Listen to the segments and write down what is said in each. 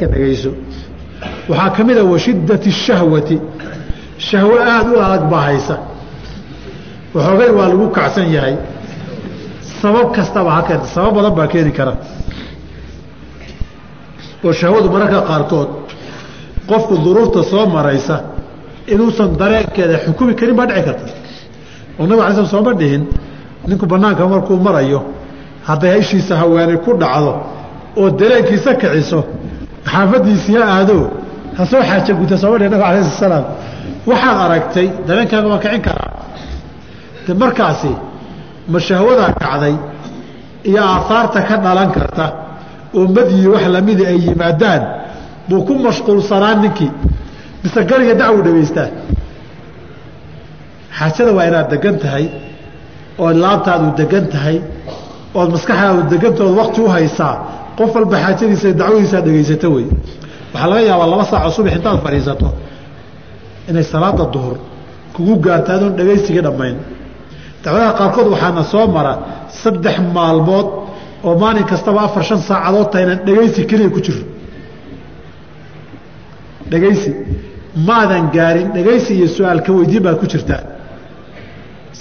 marka dhegayso waxaa ka mid a washiddati shahwati. Shahwo aada u adag baa haysa. Waxoogay waa lagu kacsan yahay. Sabab kastaba ha keenta sabab badan baa keeni kara. Oo shahwadu mararka qaarkood qofku duruufta soo maraysa inuusan dareenkeeda xukumi karin baa dhici karta. Oo nabig ala sl sooma dhihin ninku banaanka markuu marayo hadday ishiisa haweenay ku dhacdo oo dareenkiisa kiciso xaafadiisii ha aado ha soo xaaja guta sooma dhihin nabig alayh salaam. Waxaad aragtay dareenkaaga waa kicin karaa. De markaasi ma shahwadaa kacday iyo aahaarta ka dhalan karta oo madyi wax lamida ay yimaadaan buu ku mashquulsanaa ninkii. Mise gariga dacwu dhegaystaa xaajada waa inaad degan tahay ood laabtaadu degan tahay ood maskaxdaadu degantaood wakti u haysaa qof walba xaajadiisa dacwadiisaa dhegaysato wey. Waxaa laga yaabaa laba saaco subax intaad fadhiisato inay salaada duhur kugu gaarta adoon dhegaysigii dhammayn. Dacwadaha qaarkood waxaana soo mara saddex maalmood oo maalin kastaba afar shan saacadood tahaynan dhegaysi keliya ku jiro. Dhegaysi maadan gaarin dhegaysi iyo su'aalka weydiin baad ku jirtaa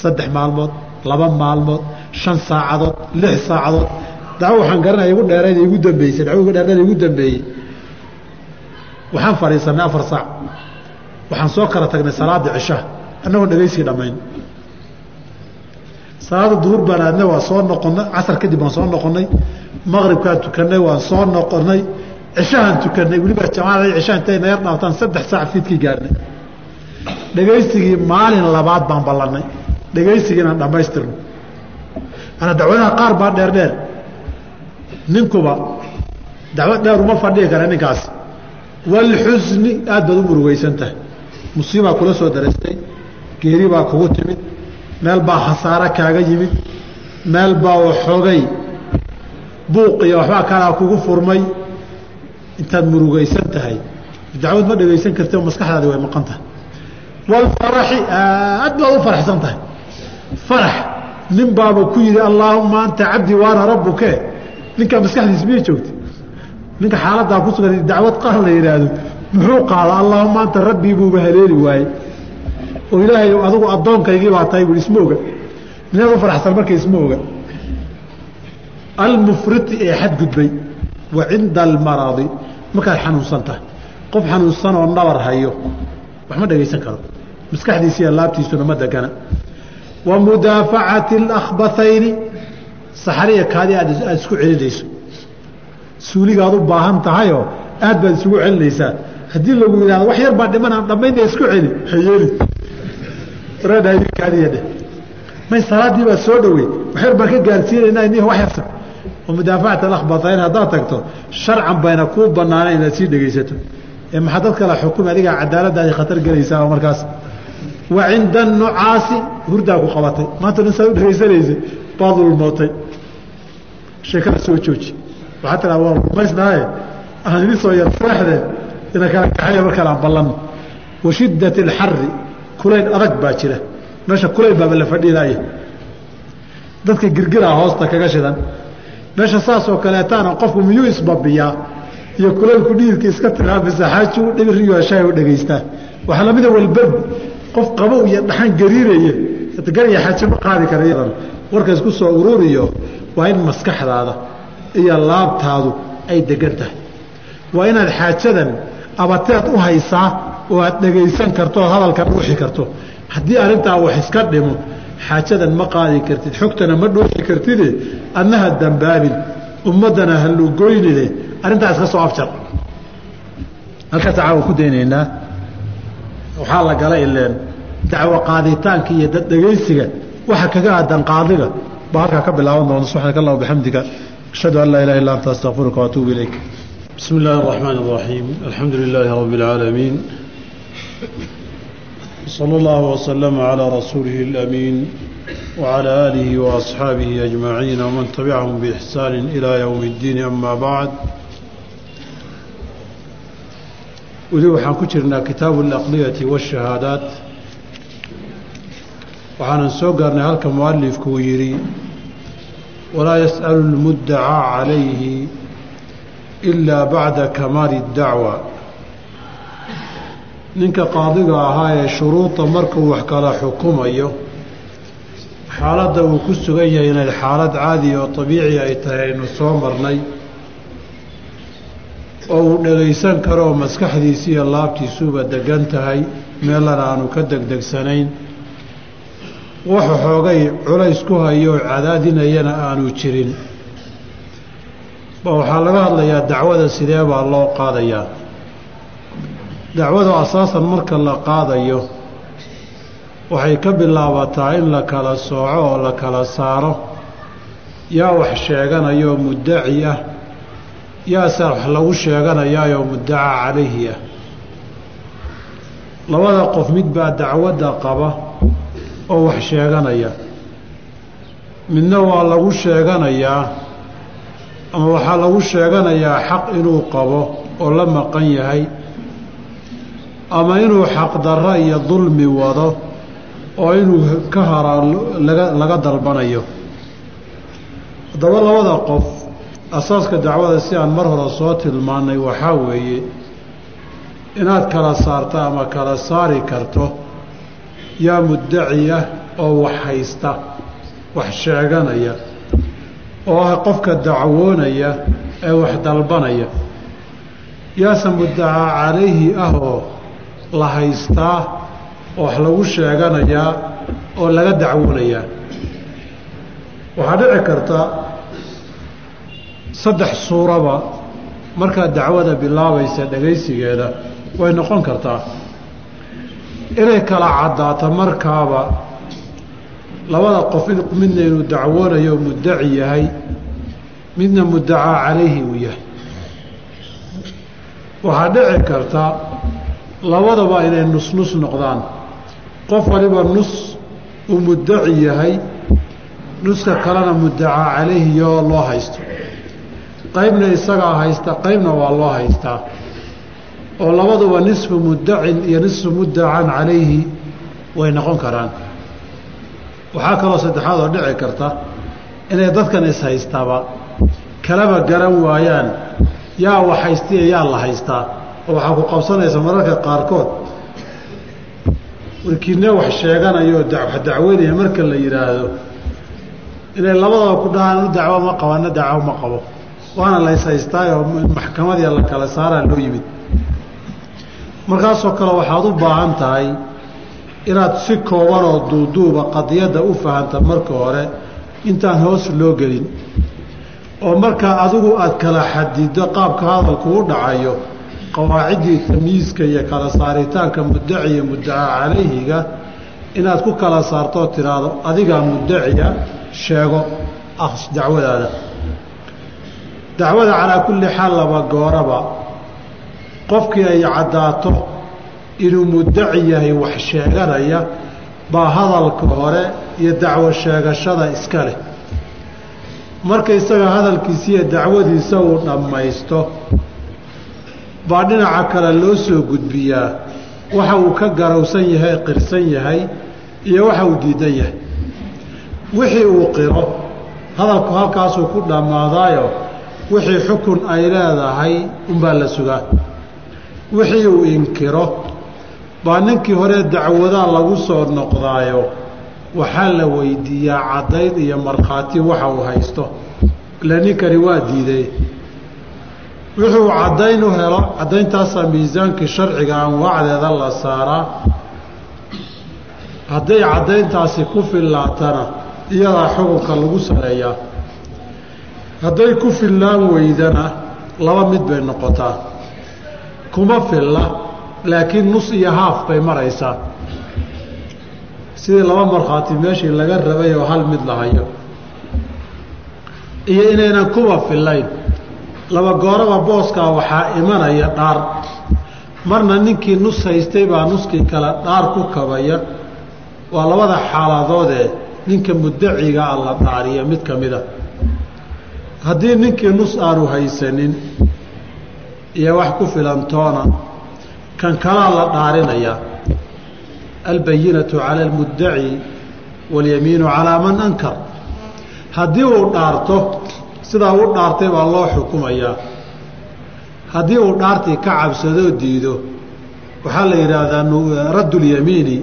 saddex maalmood laba maalmood shan saacadood lix saacadood dacwo waxaan garanaya igu dheerayd igu dambeysay dacwo igu dheerayd igu dambeeyey. Waxaan fadhiisanay afar saac. Waxaan soo kala tagnay salaada cishaha annagoon dhegaysigii dhammayn. Salaada duhur baan aadnay waan soo noqonnay casar kadib waan soo noqonnay maqribkaan tukanay waan soo noqonnay cishahaan tukanay weliba jamaacada cishaha intay nayar dhaaftaan saddex saac fiidkii gaarnay. Dhegaysigii maalin labaad baan ballannay dhegaysigiinaan dhammaystirno. Ana dacwadaha qaar baa dheer dheer ninkuba dacwad dheer uma fadhihi kara ninkaas. Walxusni aad baad u murugaysan tahay. Musiibaa kula soo darastay geeri baa kugu timid meel baa khasaare kaaga yimid meel baa waxoogay buuq iyo waxbaa kalaa kugu furmay. Intaad murugaysan tahay dacwad ma dhegaysan karti oo maskaxdaadi way maqan tahay. Walfaraxi aad baad u faraxsan tahay. Farax nin baaba ku yidhi allaahuma anta cabdii waana rabbuke ninkaa maskaxdiis miyay joogta ninka xaaladaa ku sugan dacwad qaar la yidhaahdo muxuu qaada allaahuma anta rabbii buuba haleeli waaye oo ilaahay adigu addoonkaygii baa tahay bui isma oga. Minaad u faraxsan marka isma oga. Almufriti ee xadgudbay wa cinda almaradi markaad xanuunsan tahay. Qof xanuunsan oo nabar hayo wax ma dhegaysan karo. Maskaxdiisa laabtiisuna ma degana wa mudaafacati اlakhbathayni saxariya kaadi aad isku celinayso. Suuligaad u baahan tahayoo aad baad isugu celinaysaa haddii lagu yidhahdo wax yar baa dhimanaan dhammaynta isku celi hayeeli. Kaadiyadhe may salaadii baa soo dhowey wax yar baan ka gaarsiinayna ni wax yarsa. Oo mudaafacat alakhbathayn haddaad tagto sharcan bayna kuu banaana inaad sii dhegaysato. Ee maxaa dad kala xukumi adigaa cadaaladaadi khatar gelaysaa markaas? Wa cinda anucaasi hurdaa ku qabatay. Maanta dhan saad u dhegaysanaysay baad ulmootay sheekada soo jooji. Waxaa tiraa waa rumaysnahaye aan idin soo yar seexdeen ina kala kaxaya mar kale aan ballanno wa shiddat alxari kulayl adag baa jira. Meesha kulayl baaba la fadhiilaya dadka girgiraa hoosta kaga shidan. Meesha saasoo kaleetaana qofku miyuu isbabiyaa? Iyo kulaylku dhiirka iska tiraafisa xaaji u dhibiriyo shaay u dhegaystaa. Waxaa lamida walberd qof qabow iyo dhaxan gariiraya garya xaaji ma qaadi kara warka isku soo ururiyo waa in maskaxdaada iyo laabtaadu ay degan tahay. Waa inaad xaajadan abateed u haysaa oo aad dhegaysan karto oo hadalkan dhuuxi karto. Haddii arrintaa wax iska dhimo xaajadan ma qaadi kartid xogtana ma dhuuxi kartide adnaha dambaabin ummaddana ha lugoynine arrintaa iska soo afjar. Halkaas caawa ku daynaynaa. Waxaa la gala ileen dacwo qaaditaanka iyo dad dhegaysiga waxa kaga aadan qaadiga baa halkaa ka bilaaban doona subxaanaka allah bixamdika ashhadu an laa ilaha illa anta astaqfiruka waatuubu ilayk بسم الله الرحمن الرحيم الحمد لله رب العالمين صلى الله وسلم على رسوله الأمين وعلى آله وأصحابه أجمعين ومن تبعهم بإحسان إلى يوم الدين أما بعد weli waxaan ku jirnaa kitaabu alaqniyati waashahaadaat waxaanan soo gaarnay halka mualifku uu yidhi walaa yas'alu lmuddacaa calayhi ilaa bacda kamaali dacwa ninka qaadiga ahaa ee shuruuda markuu wax kala xukumayo xaaladda uu ku sugan yahay inay xaalad caadi oo dabiici ay tahay aynu soo marnay oo uu dhegaysan karo oo iyo laabtiisuba degan tahay meelana aanu ka degdegsanayn wuxu xoogay culays ku hayo oo cadaadinayana aanu jirin. Ba waxaa laga hadlayaa dacwada sidee baa loo qaadayaa. Dacwadu asaasan marka la qaadayo waxay ka bilaabataa in la kala sooco oo la kala saaro. Yaa wax sheeganayoo muddaci ah yaase wax lagu sheeganayaayoo muddaca calayhi ah. Labada qof mid baa dacwadda qaba oo wax sheeganaya. Midna waa lagu sheeganayaa ama waxaa lagu sheeganayaa xaq inuu qabo oo la maqan yahay ama inuu xaqdarro iyo dulmi wado oo inuu ka haraa laga laga dalbanayo. Haddaba labada qof asaaska dacwada si aan mar hore soo tilmaannay waxaa weeye inaad kala saarto ama kala saari karto yaa muddaci ah oo wax haysta wax sheeganaya oo ah qofka dacwoonaya ee wax dalbanaya. Yaase muddacaa calayhi ah oo la haystaa oo wax lagu sheeganayaa oo laga dacwoonayaa waxaa dhici karta saddex suuraba markaad dacwada bilaabaysa dhegaysigeeda way noqon kartaa inay kala caddaato markaaba labada qof midna inuu dacwoonayo muddaci yahay midna muddacaa calayhi uu yahay. Waxaa dhici karta labadaba inay nus-nus noqdaan. Qof waliba nus uu muddaci yahay nuska kalena muddacaa calayhi yoo loo haysto. Qaybna isagaa haysta qaybna waa loo haystaa oo labaduba nisfu muddacin iyo nisfu muddacan calayhi way noqon karaan. Waxaa kaloo saddexaad oo dhici karta inay dadkan is-haystaba kalaba garan waayaan yaa wax haystiya yaa la haystaa oo waxaa ku qabsanaysa mararka qaarkood. Warkiine wax sheeganayo wax dacweynaya marka la yidhaahdo inay labadaba ku dhahaan dacwo ma qabo na dacwo ma qabo. Waana la is-haystaayoo maxkamadiia la kala saaraa loo yimid markaasoo kale waxaad u baahan tahay inaad si kooban oo duuduuba qadiyadda u fahanta marka hore intaan hoos loo gelin. oo markaa adigu aad kala xadido qaabka hadalku u dhacayo qawaaciddii tamyiiska iyo kala saaritaanka muddaci iyo muddacaa calayhiga inaad ku kala saartoo tidhaahdo adigaa muddaciya sheego dacwadaada. Dacwada calaa kulli xaal laba gooraba qofkii ay caddaato inuu muddaci yahay wax sheeganaya baa hadalka hore iyo dacwo sheegashada iska leh. Marka isaga hadalkiisa iyo dacwadiisa uu dhammaysto baa dhinaca kale loo soo gudbiyaa. Waxa uu ka garowsan yahay qirsan yahay iyo waxa uu diidan yahay. Wixii uu qiro hadalku halkaasuu ku dhammaadaayo wixii xukun ay leedahay unbaa la sugaa wixii uu inkiro. Baa ninkii hore dacwadaa lagu soo noqdaayo waxaa la weydiiyaa caddayn iyo markhaati waxa uu haysto. Ila ninkani waa diiday wuxuu caddayn u helo caddayntaasaa miisaankii sharciga anwaacdeeda la saaraa. Hadday caddayntaasi ku fillaatana iyadaa xukunka lagu saleeyaa. Hadday ku fillaan weydana laba mid bay noqotaa kuma filla laakiin nus iyo haaf bay maraysaa sidii laba markhaati meeshii laga rabay oo hal mid la hayo. Iyo inaynan kuba fillayn. Laba gooraba booskaa waxaa imanaya dhaar. Marna ninkii nus haystay baa nuskii kale dhaar ku kabaya. Waa labada xaaladoodee ninka muddaciga a la dhaariya mid ka mida haddii ninkii nus aanu haysanin iyo wax ku filantoona kan kalaa la dhaarinayaa albayinatu cala almuddaci walyamiinu calaa man ankar. Haddii uu dhaarto sidaa u dhaartay baa loo xukumayaa haddii uu dhaartii ka cabsadoo diido waxaa la yidhaahdaa raddulyamiini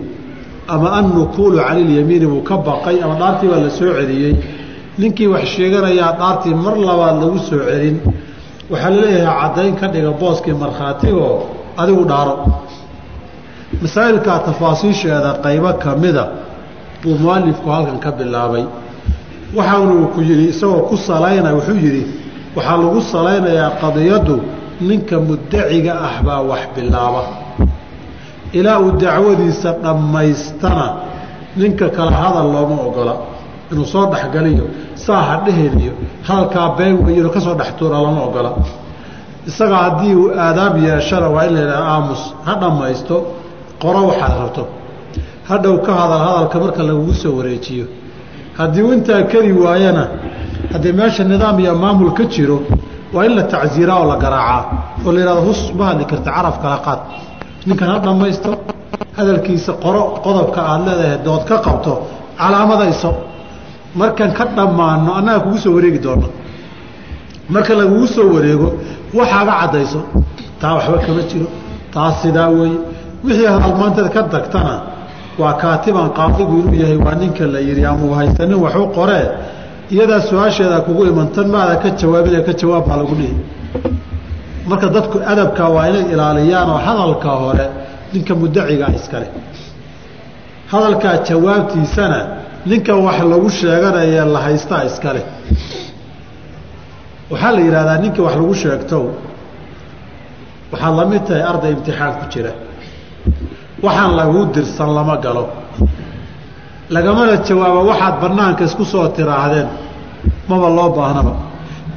ama annukuulu cala ilyamiini buu ka baqay ama dhaartii baa la soo celiyey. Ninkii wax sheeganayaa dhaartii mar labaad lagu soo celin waxaa la leeyahay caddayn ka dhiga booskii markhaatigoo adigu dhaaro. Masaa'ilkaa tafaasiisheeda qaybo ka mida buu mualifku halkan ka bilaabay. Waxaanuu ku yidhi isagoo ku salaynaya wuxuu yidhi waxaa lagu salaynayaa qadiyaddu ninka muddaciga ah baa wax bilaaba. Ilaa uu dacwadiisa dhammaystana ninka kala hadal looma ogola inuu soo dhexgaliyo saa ha dhehel iyo hadalkaa been weyino ka soo dhex tuura lama ogola. Isaga haddii uu aadaab yeeshana waa in la yidhaha aamus ha dhammaysto qoro waxaad rabto. Hadhow ka hadal hadalka marka lagugu soo wareejiyo. Haddii intaa keli waayana haddii meesha nidaam iyo maamul ka jiro waa in la tacsiiraa oo la garaacaa oo la yidhahdo hus ma hadli karta caraf kala qaad. Ninkan ha dhammaysto hadalkiisa qoro qodobka aada leedahay dood ka qabto calaamadayso markan ka dhammaano annaga kugu soo wareegi doona marka lagugu soo wareego waxaaga caddayso taa waxba kama jiro taas sidaa weeye wixii hadalmaanteed ka tagtana waa kaatiban qaadigu inuu yahay waa ninka la yidhi amau haysanin waxu qoree iyadaa su'aasheeda kugu iman tan maada ka jawaabine ka jawaab baa lagu dhihi. Marka dadku adabka waa inay ilaaliyaan oo hadalka hore ninka muddacigaa iskale hadalkaa jawaabtiisana ninka wax lagu sheeganaya la haystaa iskale waxaa la yidhahdaa ninka wax lagu sheegtow waxaad la mid tahay arday imtixaan ku jira. Waxaan laguu dirsan lama galo. Lagamana jawaabo waxaad banaanka isku soo tiraahdeen maba loo baahnaba.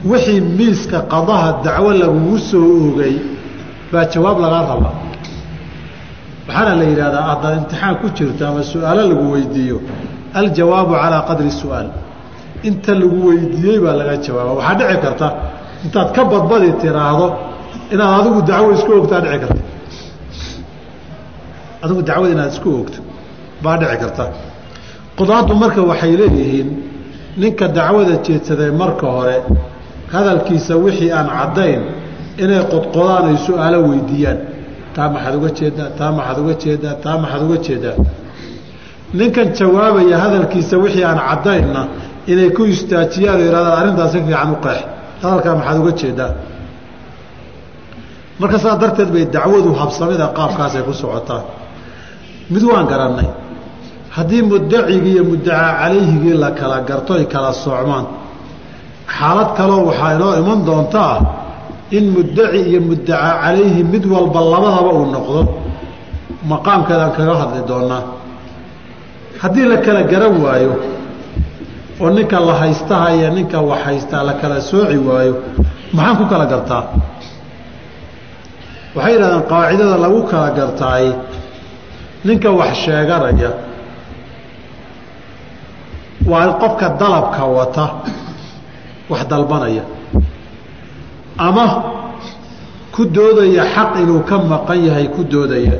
Wixii miiska qadaha dacwo lagugu soo oogay baa jawaab lagaa rabaa. Waxaana la yidhahdaa haddaad imtixaan ku jirto ama su'aalo lagu weydiiyo aljawaabu calaa qadri su'aal. Inta lagu weydiiyey baa laga jawaaba waxaa dhici karta intaad ka badbadi tiraahdo inaad adigu dacwo isku ogtaa dhici karta. Adigu dacwada inaad isku ogto baa dhici karta. Qudaaddu marka waxay leeyihiin ninka dacwada jeedsaday marka hore hadalkiisa wixii aan caddayn inay qodqodaan ay su'aalo weydiiyaan. Taa maxaad uga jeedaa taa maxaad uga jeedaa taa maxaad uga jeedaa ninkan jawaabaya hadalkiisa wixii aan caddaynna inay ku istaajiyaan oo yidhahdaan arrintaas si fiican u qeex. Hadalkaa maxaad uga jeedaa. Marka saas darteed bay dacwadu habsamida qaabkaasay ku socotaa. Mid waan garannay. Haddii muddacigii iyo muddacaa calayhigii la kala garto ay kala socmaan xaalad kaloo waxaa inoo iman doontaa in muddaci iyo muddacaa calayhi mid walba labadaba uu noqdo. Maqaamkeedaan kaga hadli doonaa haddii la kala garan waayo oo ninka la haystaha iyo ninka wax haystaa la kala sooci waayo maxaan ku kala gartaa? Waxay yidhahdeen qaacidada lagu kala gartaay ninka wax sheeganaya waa qofka dalabka wata wax dalbanaya. Ama ku doodaya xaq inuu ka maqan yahay ku doodaya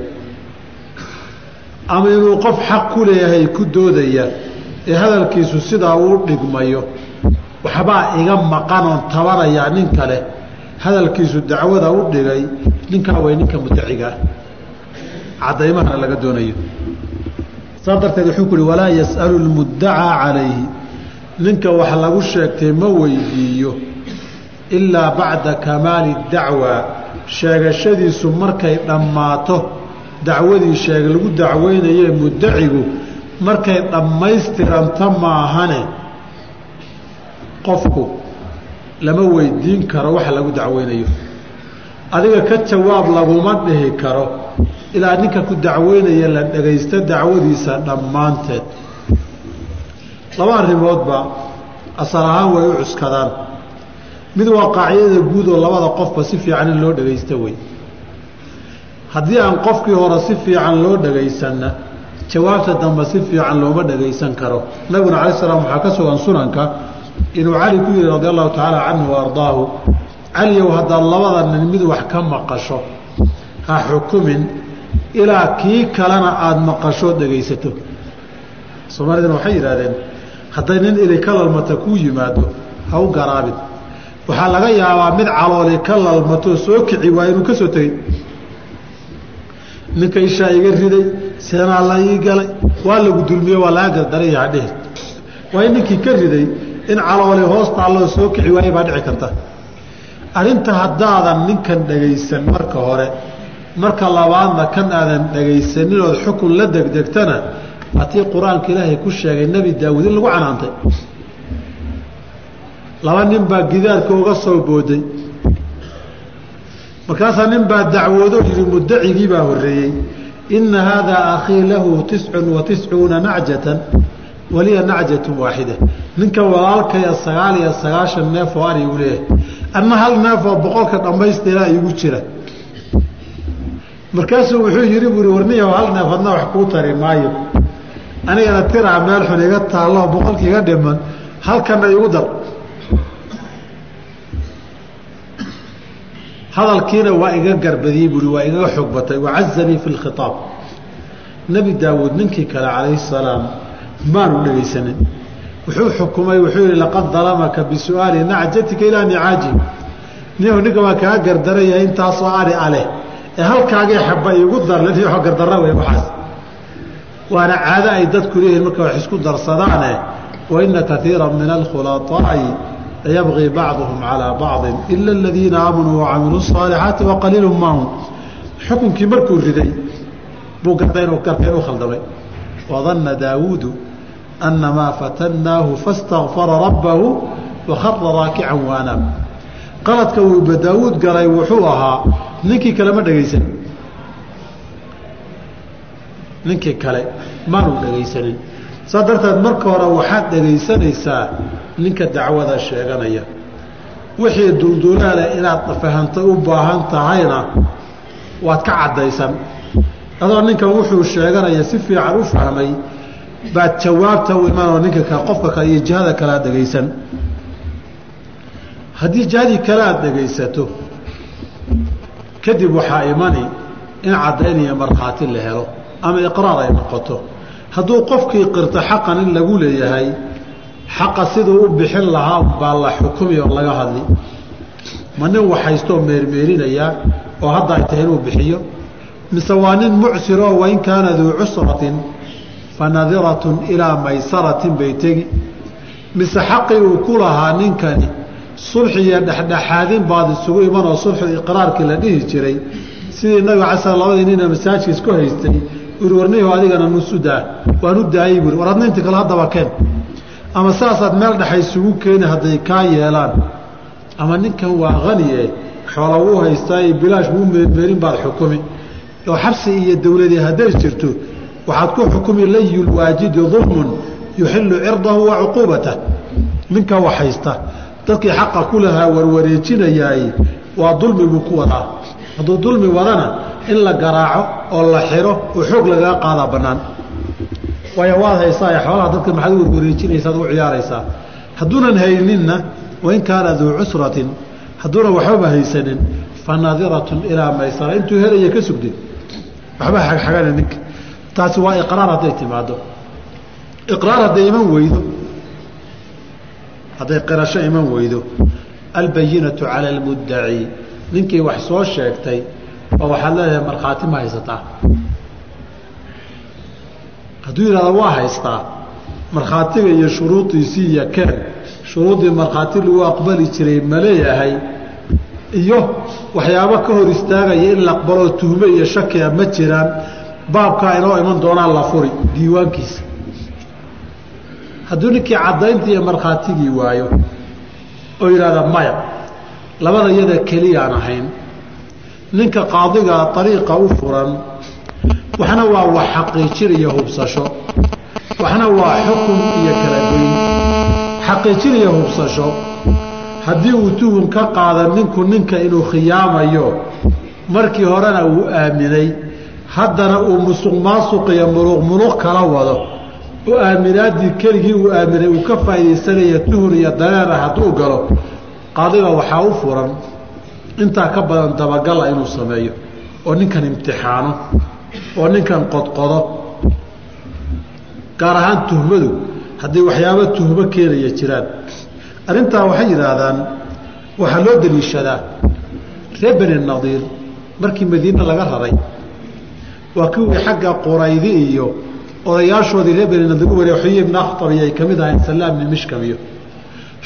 ama inuu qof xaq ku leeyahay ku doodaya ee hadalkiisu sidaa uu dhigmayo waxbaa iga maqanoon tabanayaa nin kale. Hadalkiisu dacwada u dhigay ninkaa way ninka muddacigaa cadaymahana laga doonayo. Saas darteed wuxuu ku uhi walaa yas'alu lmuddacaa calayhi. Ninka wax lagu sheegtay ma weydiiyo ilaa bacda kamaali dacwa. Sheegashadiisu markay dhammaato dacwadii sheeg lagu dacweynaye muddacigu markay dhammaystiranta maahane qofku lama weydiin karo waxa lagu dacweynayo. Adiga ka jawaab laguma dhihi karo ilaa ninka ku dacweynaya la dhagaysto dacwadiisa dhammaanteed. Laba arrimoodba asal ahaan way u cuskadaan. Mid waa qaacidada guud oo labada qofba si fiican in loo dhagaysto wey haddii aan qofkii hore si fiican loo dhagaysanna jawaabta dambe si fiican looma dhagaysan karo. Nabiguna cala slam waxaa ka sugan sunanka inuu cali ku yihi radi allahu tacaala canhu wa ardaahu caliyow haddaad labada nin mid wax ka maqasho ha xukumin ilaa kii kalena aada maqashoo dhegaysato. Soomaalidana waxay yidhahdeen hadday nin ili ka lalmata kuu yimaado ha u garaabin. Waxaa laga yaabaa mid calooli ka lalmato soo kici waa inuu ka soo tegey ninka ishaa iga riday seenaa la ii galay waa lagu dulmiye waa laga gardaraya hadhehe waa in ninkii ka riday in calooli hoos taalloo soo kici waaye baa dhici karta. Arrinta haddaadan ninkan dhagaysan marka hore marka labaadna kan aadan dhagaysanin ood xukun la degdegtana atii qur'aanka ilaahay ku sheegay nebi daawuud in lagu canaantay. Laba nin baa gidaarka uga soo booday markaasaa nin baa dacwoodo yihi mudacigii baa horreeyey. Ina haadaa akhii lahu tiscun wa tiscuuna nacjatan waliya nacjatun waaxida ninka walaalkaya sagaal iyo sagaashan neef oo u leeyahay anna hal neef oo boqolka dhammaystiraa igu jira. Markaasuu wuxuu yihi buui warniyaho hal neef hadna wax kuu tari maayo. Anigana tiraa meel xun iga taallo boqolka iga dhiman halkana igu dar hadalkiina waa iga garbadiyey buui waa igaga xoog batay wacazanii fi lkhitaab nebi daawuud ninkii kale calayhi salaam maanu dhegaysanin wuxuu xukumay wuxuu yihi laqad dalamaka bisu'aali nacjatika ilaa nicaaji nihu ninka waa kaa gardaraya intaasoo ari aleh. Ee halkaagii xaba igu darle ni gardara wey waxaas. Waana caado ay dadku leeyihiin marka wax isku darsadaane waina kaiira min alkhulaطaa'i yabqii bacduhum calaa bacdin ila aladiina aamanuu wacamiluu saalixaati waqaliilu maahum xukunkii markuu riday buu garta inuu garkeen u khaldamay wadanna daawuudu annamaa fatannaahu fastakfara rabbahu wakhara raakican waanaam qaladka uuba daawuud galay wuxuu ahaa ninkii kale ma dhegaysanin ninkii kale maanu dhegaysanin saas darteed marka hore waxaad dhegaysanaysaa ninka dacwada sheeganaya. Wixii dulduulaale inaad fahantay u baahan tahayna waad ka caddaysan. Adoo ninkan wuxuu sheeganaya si fiican u fahmay baad jawaabta u imanoo ninka kale qofka kale iyo jihada kale aad dhegaysan. Haddii jihadii kale aada dhegaysato kadib waxaa imani in caddayn iyo markhaati la helo ama iqraar ay noqoto hadduu qofkii qirto xaqan in lagu leeyahay xaqa siduu u bixin lahaa baa la xukumi oo laga hadli. Ma nin waxhaystoo meermeerinayaa oo hadda ay tahay inuu bixiyo? Mise waa nin mucsiroo wain kaana duu cusratin fa nadiratun ilaa maysaratin bay tegi. Mise xaqii uu ku lahaa ninkani sulxi iyo dhexdhexaadin baad isugu imanoo sulxu iqraarkii la dhihi jiray. Sidii nabiga casal labadii nina masaajka isku haystay uri warniho adigana nusudaa waan u daayey buuri war adna kale haddaba keen. Ama saasaad meel dhexa isugu keeni hadday kaa yeelaan. Ama ninkan waa haniye xoola wuu haystaayo bilaash wuu meermeerin baad xukumi. Oo xabsi iyo dowladii hadday jirto waxaad ku xukumi layulwaajidi dulmun yuxilu cirdahu wa cuquubatah ninka wax haysta. Dadkii xaqa ku lahaa warwareejinayaay waa dulmi buu ku wadaa. Hadduu dulmi wadana in la garaaco oo la xiro oo xoog lagaga qaadaa bannaan. Waayo waad haysaa xoolaha dadka maxaad u warwareejinaysaad u ciyaaraysaa. Hadduunan hayninna wain kaana duu cusratin hadduunan waxbaba haysanin fa naadiratun ilaa maysara. Intuu helaya ka sugdin waxba xagxagana ninka taasi waa iqraar hadday timaado iqraar hadday iman weydo. Hadday qirasho iman weydo. Albayinatu cala almuddaci ninkii wax soo sheegtay oo waxaad leedahay markhaati ma haysataa hadduu yidhahdo waa haystaa markhaatiga iyo shuruudiisii iyo keen shuruuddii markhaati lagu aqbali jiray ma leeyahay iyo waxyaabo ka hor istaagaya in la aqbaloo tuhme iyo shakia ma jiraan baabkaa inoo iman doonaan la furi diiwaankiisa. Hadduu ninkii caddayntii iyo markhaatigii waayo oo yidhahda maya labada iyada keliyaan ahayn ninka qaadigaa ariiqa u furan waxna waa wax xaqiijin iyo hubsasho. Waxna waa xukun iyo kala goyn xaqiijin iyo hubsasho. Haddii uu tuhun ka qaada ninku ninka inuu khiyaamayo markii horena uu aaminay. Haddana uu musuq maasuq iyo muluq muluq kala wado. Oo aaminaadii keligii uu aaminay uu ka faa'iidaysanaya tuhun iyo dareera hadduu galo qaadiga waxaa u furan intaa ka badan dabagala inuu sameeyo oo ninkan imtixaano oo ninkan qodqodo gaar ahaan tuhmadu haddii waxyaabo tuhmo keenaya jiraan. Arrintaa waxay yidhaahdaan waxaa loo daliishadaa reer beni nadiir markii madiine laga raray waa kuwii xagga quraydi iyo odayaashoodii reer beni nadiir u wariya xuyi ibn akhtab iyo ay ka mid ahayn salaam ibni mishkam iyo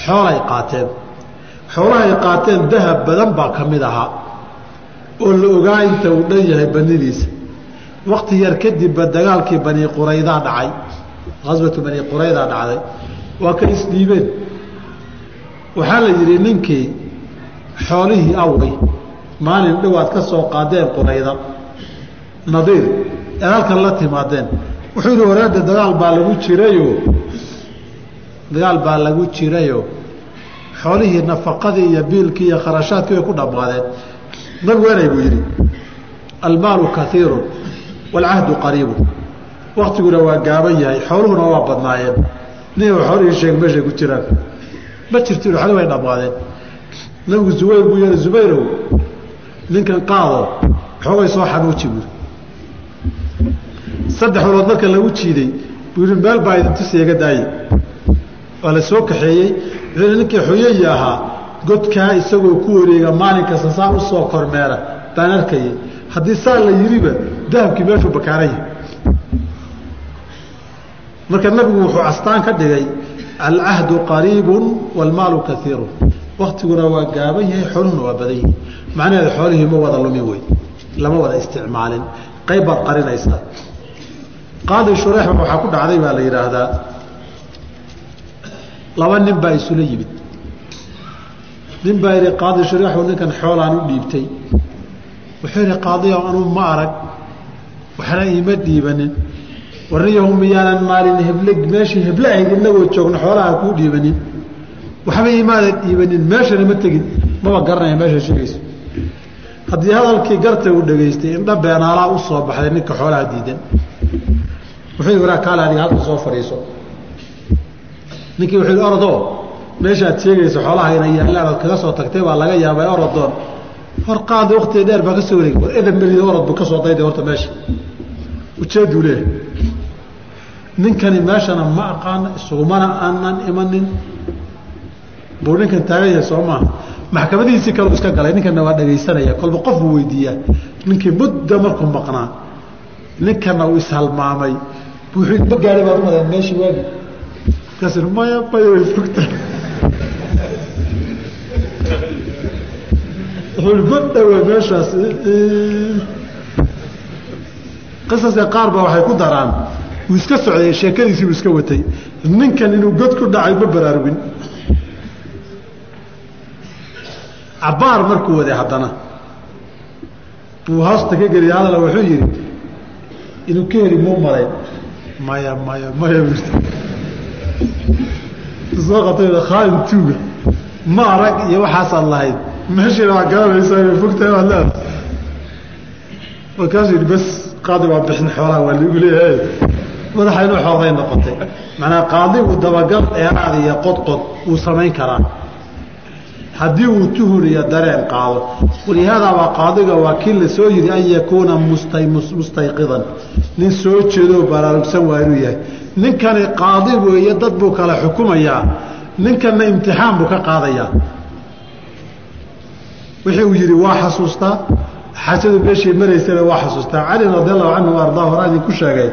xoolay qaateen xoolahay qaateen dahab badan baa ka mid ahaa oo la ogaa inta uu dhan yahay banidiisa. Wakti yar kadibba dagaalkii bani quraydaa dhacay aswatu bani quraydaa dhacday. Waa ka isdhiibeen. Waxaa la yidhi ninkii xoolihii awey maalin dhowaad ka soo qaadeen qurayda nadiir eed halkan la timaadeen. Wuxuu yidhi waraada dagaal baa lagu jirayo. Dagaal baa lagu jirayo xoolihii nafaqadii iyo biilkii iyo kharashaadkii way ku dhammaadeen nabigu enay buu yidhi almaalu kaiiru waalcahdu qariibu. Waktiguna waa gaaban yahay xooluhuna waa badnaayeen. Nin xoolihii sheeg meeshay ku jiraan. Ma jirto xooli way dhammaadeen nabigu zubayr buu yihi zubayrow ninkan qaado xoogay soo xanuuji buuri saddex walood marka lagu jiiday buu yihi meel baa idin tusi iga daaye. Waa la soo kaxeeyey ninkii xoyeyi ahaa godkaa isagoo ku wareega maalin kasta saa u soo kormeera baan arkayay. Haddii saa la yidhiba dahabkii meeshuu bakaaran yahay marka nabigu wuxuu astaan ka dhigay alcahdu qariibun waalmaalu kaiirun waktiguna waa gaaban yahay xooluhuna waa badan yihiin macnaheeda xoolihii ma wada lumin wey lama wada isticmaalin. Qayb baad qarinaysaa. Qaadi shureexba waxaa ku dhacday baa la yidhaahdaa laba nin baa isula yimid. Nin baa yidhi qaadi shureexu ninkan xoolaan u dhiibtay. Wuxuu yidhi qaadiyo anuu ma arag waxna iima dhiibanin. Warniyahu miyaanan maalin heble meeshii heble ahayd inagoo joogno xoolaha kuu dhiibanin. Waxba imaadan dhiibanin meeshana ma tegin. Maba garanaya meesha sheegayso. Haddii hadalkii garta uu dhegaystay indha beenaalaa u soo baxday ninka xoolaha diidan. Wuxuu yidhi waraa kaale adiga halka soo fadhiiso ninkii wuxuu yidhi orodoo meeshaad sheegayso xoolaha inay kaga soo tagtay baa laga yaabay orodoon hor qaadi waktiga dheer baa ka soo wareegi war edan orod bu ka soo dayday horta meesha ujeeduu leeyahay. Ninkani meeshana ma aqaano isugumana aanan imanin. Buu ninkan taagan yahay soo maaha maxkamadihiisii kaleu iska galay. Ninkanna waa dhegaysanaya kolba qof buu weydiiyaa. Ninkii mudda markuu maqnaa ninkanna uu ishalmaamay wuxuu ma gaari baad u madeen meeshii waagi markaas maya maya way fogta wuxuu ma dhawe meeshaas qisaska qaar ba waxay ku daraan. Wuu iska socday sheekadiisii buu iska watay. Ninkan inuu god ku dhacay ma baraarugin. Cabbaar markuu waday haddana buu hoosta ka geliya hadal wuxuu yidhi inuu ka heli muu malayn maya maya maya soo qatay khaalin tuuga ma arag iyo waxaasaad lahayd meeshiina waa garanaysaa inay fogtahay waad leedahay markaasuu yidhi bas qaadi waa bixin xoolaha waa liigu leeyahay. Madaxa inuu xooday noqotay. Macnaa qaadigu dabagal dheeraad iyo qodqod wuu samayn karaa haddii uu tuhur iyo dareen qaado walihaadaabaa qaadiga waa kii la yidhi an yakuuna mustayqidan. Nin soo jeedoo baraarugsan waa inuu yahay ninkani qaadi weeye dad buu kala xukumayaa ninkanna imtixaan buu ka qaadayaa wixii yidhi waa xasuustaa xaajadu meeshii maraysana waa xasuustaa cali radi allahu canhu ardaa horaa idinku sheegay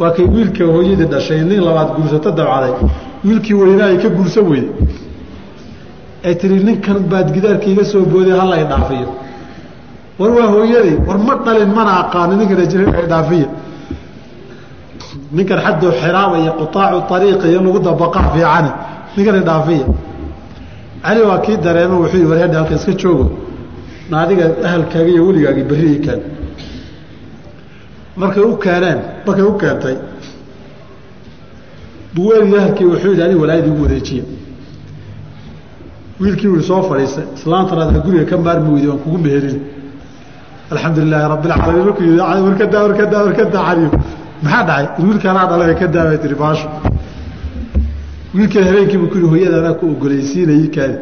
waa kay wiilka hooyadii dhashay nin labaad guursato dabcaday wiilkii weynaa ay ka guursan weyde ay tihi ninkan baad gidaarka soo booday hala y dhaafiyo. War waa hooyaday war ma dhalin mana aqaano ajira dhaafiya ninkan xaddo xiraaba iyo qutaacu ariiqa iyo lagu dabaqaa fiicane ninkana dhaafiya. Cali waa kii dareemo wuxuu yihi war hedha halka iska joogo. Na adiga ahalkaaga iyo weligaagi berri i keen. Markay u keeneen markay u keentay buu weligii ahalkii wuxuu yidhi anig walaayada igu wareejiya. Wiilkii ui soo fadhiistay islaantan aad guriga ka maarmi weyday waan kugu meherin alxamdu lilaahi rabbi alcaalamiin markuu yii warkadaa warkadaa warkadaa caliyo maxaa dhacay? Wiilkaanaa dhalay ka daabay tihi baasho wiilkan habeenkiibu ku yihi hooyada anaa ku ogolaysiinayay kaadi.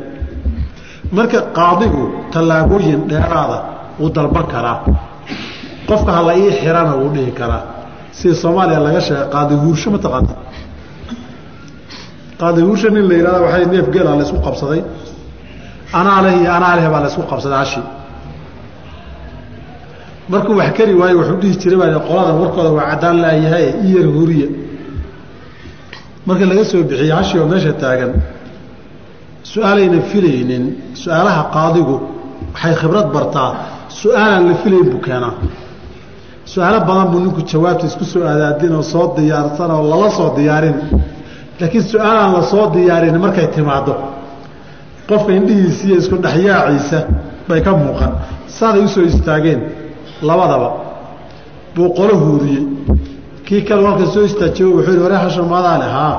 Marka qaadigu tallaabooyin dheeraada wuu dalban karaa qofka hala ii xirana wuu dhihi karaa. Sida soomaaliya laga sheegay qaadi huursho ma taqaana qaadi huursho nin la yihahda waxay neef geela la isku qabsaday. Anaa leh iyo anaa leh baa la isku qabsaday hashi markuu wax kari waayo wuxuu dhihi jiray baa qolada warkooda waa caddaan laayahay iyar huriya marka laga soo bixiyey hashi oo meesha taagan su'aalayna filaynin su'aalaha qaadigu waxay khibrad bartaa su'aalaan la filayn buu keenaa. Su'aalo badan buu ninku jawaabta isku soo aadaadin oo soo diyaarsan oo lala soo diyaarin. Laakiin su'aalaan la soo diyaarin markay timaado qofka indhihiisa iyo isku dhexyaaciisa bay ka muuqan. Saaday u soo istaageen labadaba buu qolo huuriyey. Kii kale halka soo istaajiyo wuxuu yidhi ware hasha maadaa leh haa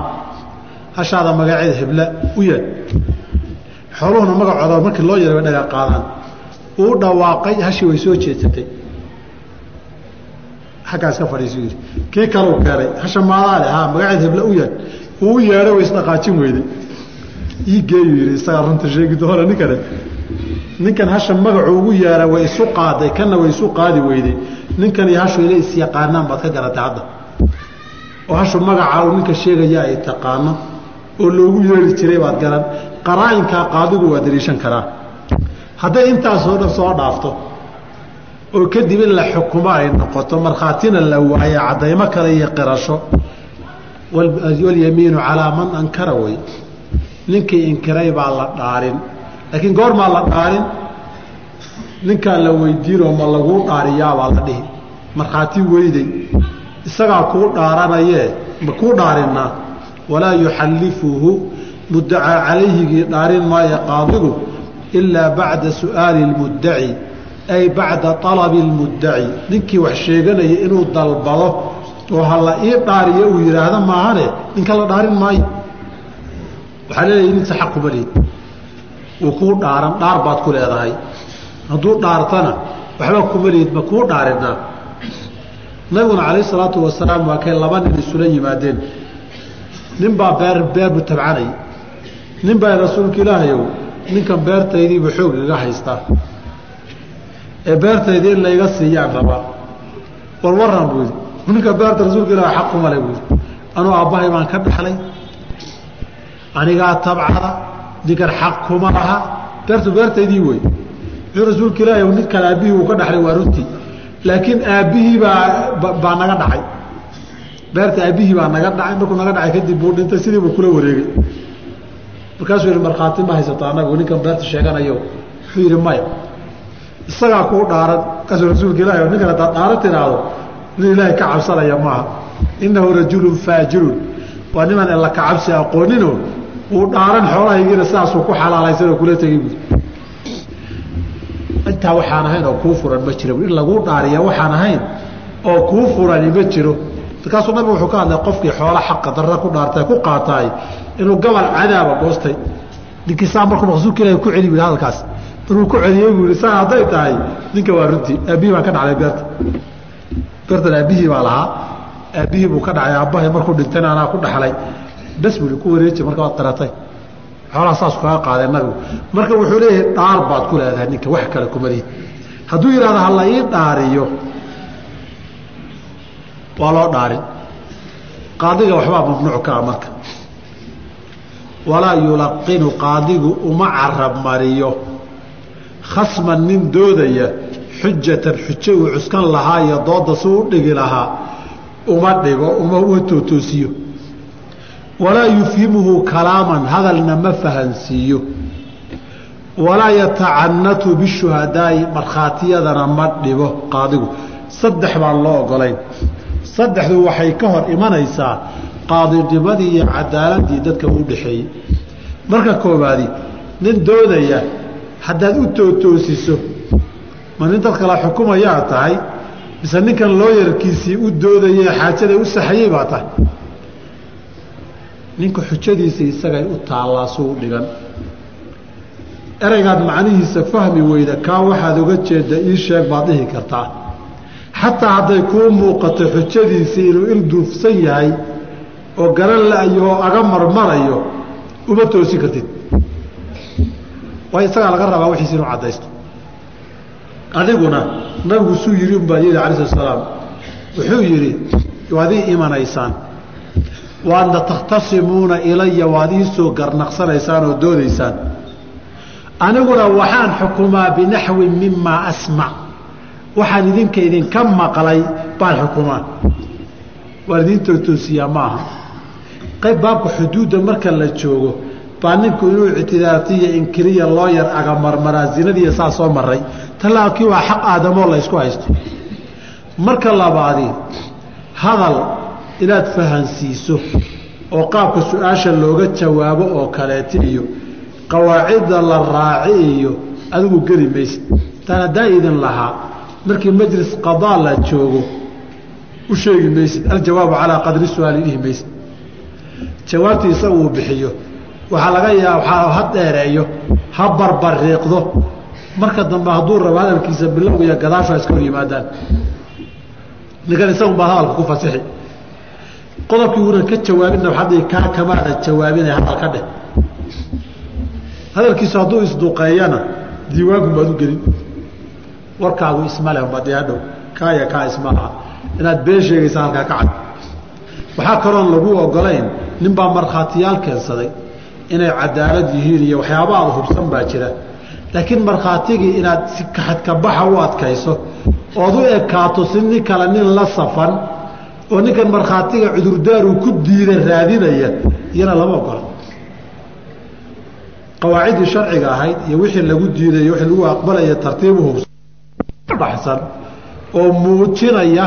hashaada magaceeda hebla u yaad xooluhuna magacooda markii loo yeeray way dhaga qaadaan. Uu dhawaaqay hashi way soo jeedsatay aggaa iska fadhiisu yidhi kii kaleu keenay hasha maadaa leh haa magaceed hebla u yaad uu yeedhay way isdhaqaajin weyday ii geeyu yidhi isagaa runta sheegi doona ninkane ninkan hasha magacuu ugu yeera way isu qaaday kanna way isu qaadi weyday. Ninkan iyo hashu ila isyaqaanaan baad ka garatay hadda. Oo hashu magacaa uu ninka sheegaya ay taqaano oo loogu yeeri jiray baad garan. Qaraa-inkaa qaadigu waa daliishan karaa. Hadday intaasoo dhan soo dhaafto oo kadib in la xukumo ay noqoto markhaatina la waayo caddaymo kale iyo qirasho. Walyamiinu calaa man ankara wey ninkii inkiray baa la dhaarin laakiin goormaa la dhaarin. Ninkaa la weydiinoo ma laguu dhaariyaabaa la dhihi. Markhaati weyday. Isagaa kuu dhaaranayee ma kuu dhaarinaa walaa yuxallifuhu. Muddacaa calayhigii dhaarin maayo qaadigu ilaa bacda su'aali lmuddaci ay bacda alabi lmuddaci. Ninkii wax sheeganaya inuu dalbado oo ha la ii dhaariyo uu yidhaahdo maahane ninka la dhaarin maayo. Waxaa leedahay ninsa xaq kuma lihid wuu kuu dhaaran dhaar baad ku leedahay. Hadduu dhaartana waxba kuma lihid ma kuu dhaarinaa nabiguna calayh isalaatu wasalaam waa kay laba nin isula yimaadeen. Nin baa beer beer buu tabcanay. Nin baa rasuulka ilaahayow ninkan beertaydiiba xoog iga haystaa. Ee beertaydii in layga siiyaan rabaa war waran buu yidhi. Ninka beerta rasuulka ilaah xaq kuma le buu yidhi. Anuu aabbahay baan ka dhaxlay. Anigaa tabcada ninkan xaq kuma laha beertu beertaydii wey wuxuu rasuulka ilaahay ninkan aabbihii uu ka dhaxlay waa runtii. Laakiin aabbihii baa baa naga dhacay. Beerta aabbihii baa naga dhacay. Markuu naga dhacay kadib buu dhintay sidii buu kula wareegay. Markaasuu yihi markhaati ma haysato anagu ninkan beerta sheeganayo wuxuu yidhi maya isagaa kuu dhaaran. Markaasuu rasuulka ilahi ninkan haddaad dhaaran tiraahdo nin ilaahay ka cabsanaya maaha. Innahu rajulun faajirun. Waa niman alla ka cabsi aqoonino uu dhaaran xoolahaygiina sidaasuu ku xalaalaysanoo kula tegi buui intaa waxaan ahayn oo kuu furan ma jira in laguu dhaariya waxaan ahayn oo kuu furani ma jiro. Markaasuu nabigu wuxuu ka hadlay qofkii xoola xaqa darra ku dhaartay ku qaataay inuu gobol cadaaba goostay. Ninkii saa markuu rasuulka ilahi ku celi bu hadalkaas. Markuu ku celiyey buu yihi saa hadday tahay ninka waa runtii aabbihii baan ka dhaclay beerta. Beertan aabbihii baa lahaa. Aabbihii buu ka dhacay aabbahay markuu dhintayna anaa ku dhaxlay bas buu ku wareeji marka waad qiratay xoolaha saasku kaga qaadeen nabigu marka wuxuu leeyahay dhaar baad ku leedahay ninka wax kale kuma lihid hadduu yidhahdo ha la ii dhaariyo waa loo dhaarin. Qaadiga waxbaa mamnuuc ka ah marka. Walaa yulaqinu qaadigu uma carab mariyo. Khasman nin doodaya xujatan xujo uu cuskan lahaa iyo dooda si u dhigi lahaa. Uma dhigo uma uma tootoosiyo walaa yufhimuhu kalaaman hadalna ma fahansiiyo. Walaa yatacanatu bishuhadaa'i markhaatiyadana ma dhibo qaadigu. Saddex baan loo ogolayn. Saddexdu waxay ka hor imanaysaa qaadinimadii iyo cadaaladii dadka u dhexeeyey. Marka koobaadi nin doodaya haddaad u tootoosiso ma nin dad kala xukumayaa tahay? Mise ninkan looyarkiisii u doodayee xaajada u saxayey baa tahay ninka xujadiisa isagay u taallaa suu dhigan. Ereygaad macnihiisa fahmi weyda kaa waxaad uga jeedda ii sheeg baad dhihi kartaa. Xataa hadday kuu muuqato xujadiisii inuu ilduufsan yahay oo garan la-yo oo aga marmarayo uma toosin kartid. Waayo isagaa laga rabaa wixiisi inuu caddaysto. Adiguna nabigu suu yidhi unbaa yidhi alai slat slaam wuxuu yidhi waad ii imanaysaan waadna takhtasimuuna ilaya waad ii garnaqsanaysaan oo doodaysaan aniguna waxaan xukumaa binaxwi mimaa asmac waxaan idinka idinka maqlay baan xukumaa. Waan idin tootoosiyaa maaha qayb baabka xuduudda marka la joogo baa ninku inuu ictidaartiyo inkiriya loo yar agamarmaraa zinadiiya saa soo maray talaakii waa xaq aadamoo la haysto. Marka labaadi hadal inaad fahansiiso oo qaabka su'aasha looga jawaabo oo kaleeta iyo qawaacidda la raaci iyo adigu geli maysid. Taan haddaa idin lahaa. Markii majlis qadaa la joogo u sheegi maysid. Aljawaabu calaa qadri su'aali dhihi maysid. Jawaabtii uu bixiyo. Waxaa laga yaaba ha dheereeyo ha barbariiqdo marka dambe hadduu rabo hadalkiisa bilow iyo gadaasho iska hor yimaadaan. Ninkan isagun baad hadalka ku fasixi qodobkii uunan ka jawaabinna waxaad dhihi kaa kamaada jawaabinay hadal ka dheh. Hadalkiisu hadduu isduqeeyana diiwaanku baad u gelin. Warkaagu ismale badi hadhow kaaya kaa isma laha inaad been sheegaysa halkaa ka cad. Waxaa kaloon lagu ogolayn nin baa markhaatiyaal keensaday inay cadaalad yihiin iyo waxyaaba aada hubsan baa jira. Laakiin markhaatigii inaad si kaxadkabaxa u adkayso ood u ekaato si nin kale nin la safan oo ninkan markhaatiga cudurdaaruu ku diida raadinaya iyana lama ogola. Qawaaciddii sharciga ahayd iyo wixii lagu diiday wixii lagu aqbalaya tartiibu hubsan oo muujinaya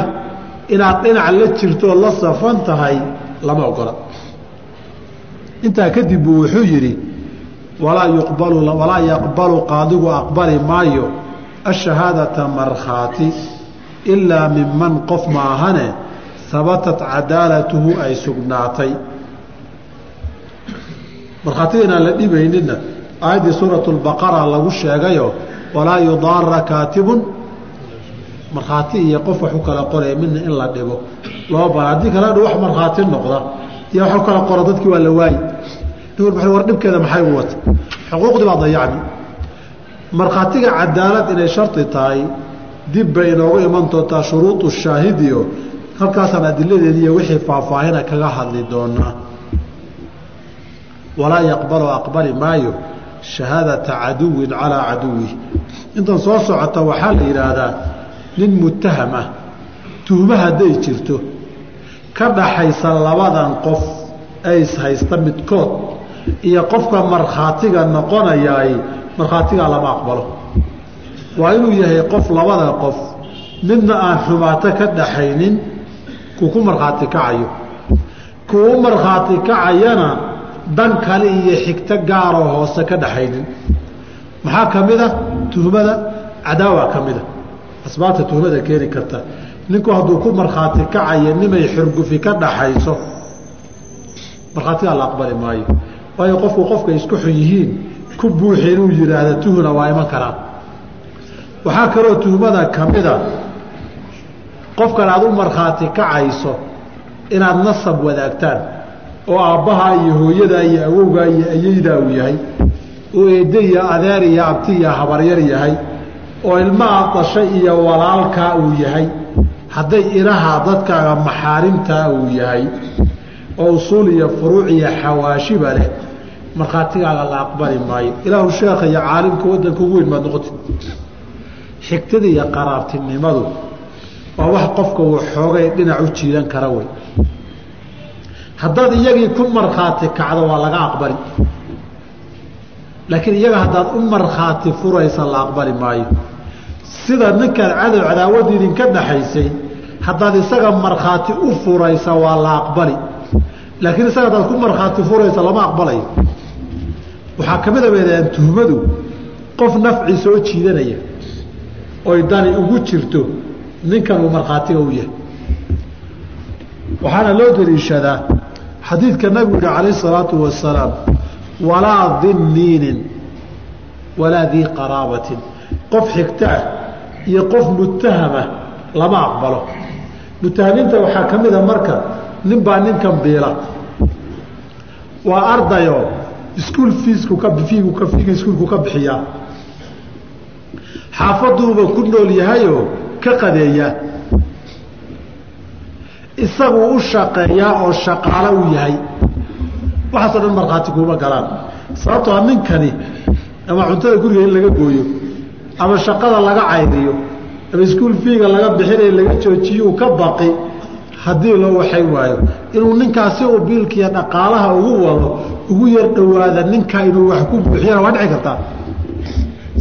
inaad dhinac la jirtoo la safan tahay lama ogola. Intaa kadib buu wuxuu yidhi walaa yuqbalu walaa yaqbalu qaadigu aqbali maayo ashahaadata markhaati ilaa minman qof maahane habatat cadaalatuhu ay sugnaatay. Markhaatiga inaan la dhibaynina aayaddii suuratu lbaqara lagu sheegayo walaa yudaara kaatibun. Markhaati iyo qof wax kala qoraya midna in la dhibo. Loo bara haddii kale dh wax markhaati noqda iyo wax kala qoro dadkii waa la waayi. War dhibkeeda maxay wata? Xuquuqdii baa dayacmi. Markhaatiga cadaalad inay shardi tahay dib bay inoogu iman doontaa shuruudu shaahidiyo halkaasaan adiladeedi iyo wixii faahfaahina kaga hadli doonaa walaa yaqbalu aqbali maayo shahaadata caduwin calaa caduwih intan soo socota waxaa la yidhaahdaa nin mutaham ah tuhmo hadday jirto ka dhaxaysa labadan qof ays haysta midkood iyo qofka markhaatiga noqonayaay markhaatigaa lama aqbalo. Waa inuu yahay qof labada qof midna aan xumaato ka dhaxaynin kuu ku markhaati kacayo. Kuu markhaati kacayana dan kale iyo xigto gaaroo hoose ka dhaxaynin. Maxaa ka mid a? Tuhmada cadaawa ka mida asbaabta tuhmada keeni karta. Ninku hadduu ku markhaati kacayo nimay xurgufi ka dhaxayso markhaatigaa la aqbali maayo. Waayo qofku qofka isku xun yihiin ku buuxi inuu yidhaahda tuhuna waa iman karaan waxaa kaloo tuhmada ka mida qofkan aad u markhaati kacayso inaad nasab wadaagtaan oo aabbaha iyo hooyadaa iyo awowgaa iyo ayeydaa uu yahay oo eedde iyo adeer iyo abti iyo habaryar yahay oo ilmaha dhashay iyo walaalkaa uu yahay hadday ilaha dadkaaga maxaarimtaa uu yahay oo usuul iyo furuuc iyo xawaashiba leh markhaatigaaga la aqbali maayo. Ilaahu sheekha iyo caalimka waddanka ugu weyn maad noqoti xigtada iyo qaraabtinimadu waa wax qofka uu dhinac u jiidan kara wey haddaad iyagii ku markhaati kacdo waa laga aqbali. Laakiin iyaga haddaad u markhaati furaysa la aqbali maayo. Sida ninkaan cadow cadaawadda idinka dhaxaysay haddaad isaga markhaati u furaysa waa la aqbali. Laakiin isaga haddaad ku markhaati furaysa lama aqbalayo waxaa ka mid a baydaan tuhmadu qof nafci soo jiidanaya oy dani ugu jirto ninkan uu markhaatiga u yahay. Waxaana loo daliishadaa xadiidka nabigu yihi calayh isalaatu wasalaam walaa dinniinin walaa dii qaraabatin. Qof xigto ah iyo qof mutahamah lama aqbalo. Mutahamiinta waxaa ka mida marka nin baa ninkan biila. Waa ardayo iskuol fiisku ka fiigu ka fiiga iskuolku ka bixiyaa. Xaafaduuba ku nool yahayoo ka qadeeyaa isaguu u shaqeeyaa oo shaqaalo u yahay. Waxaasoo dhan markhaati kuuma galaan. Sababtoo ninkani ama cuntada guriga in laga gooyo ama shaqada laga cayriyo ama iskuol fiiga laga bixinay laga joojiyo uu ka baqi haddii loo waxay waayo. Inuu ninkaasi uu biilkiiyo dhaqaalaha ugu wado ugu yar dhowaada ninkaa inuu wax ku buuxiyana waa dhici kartaa.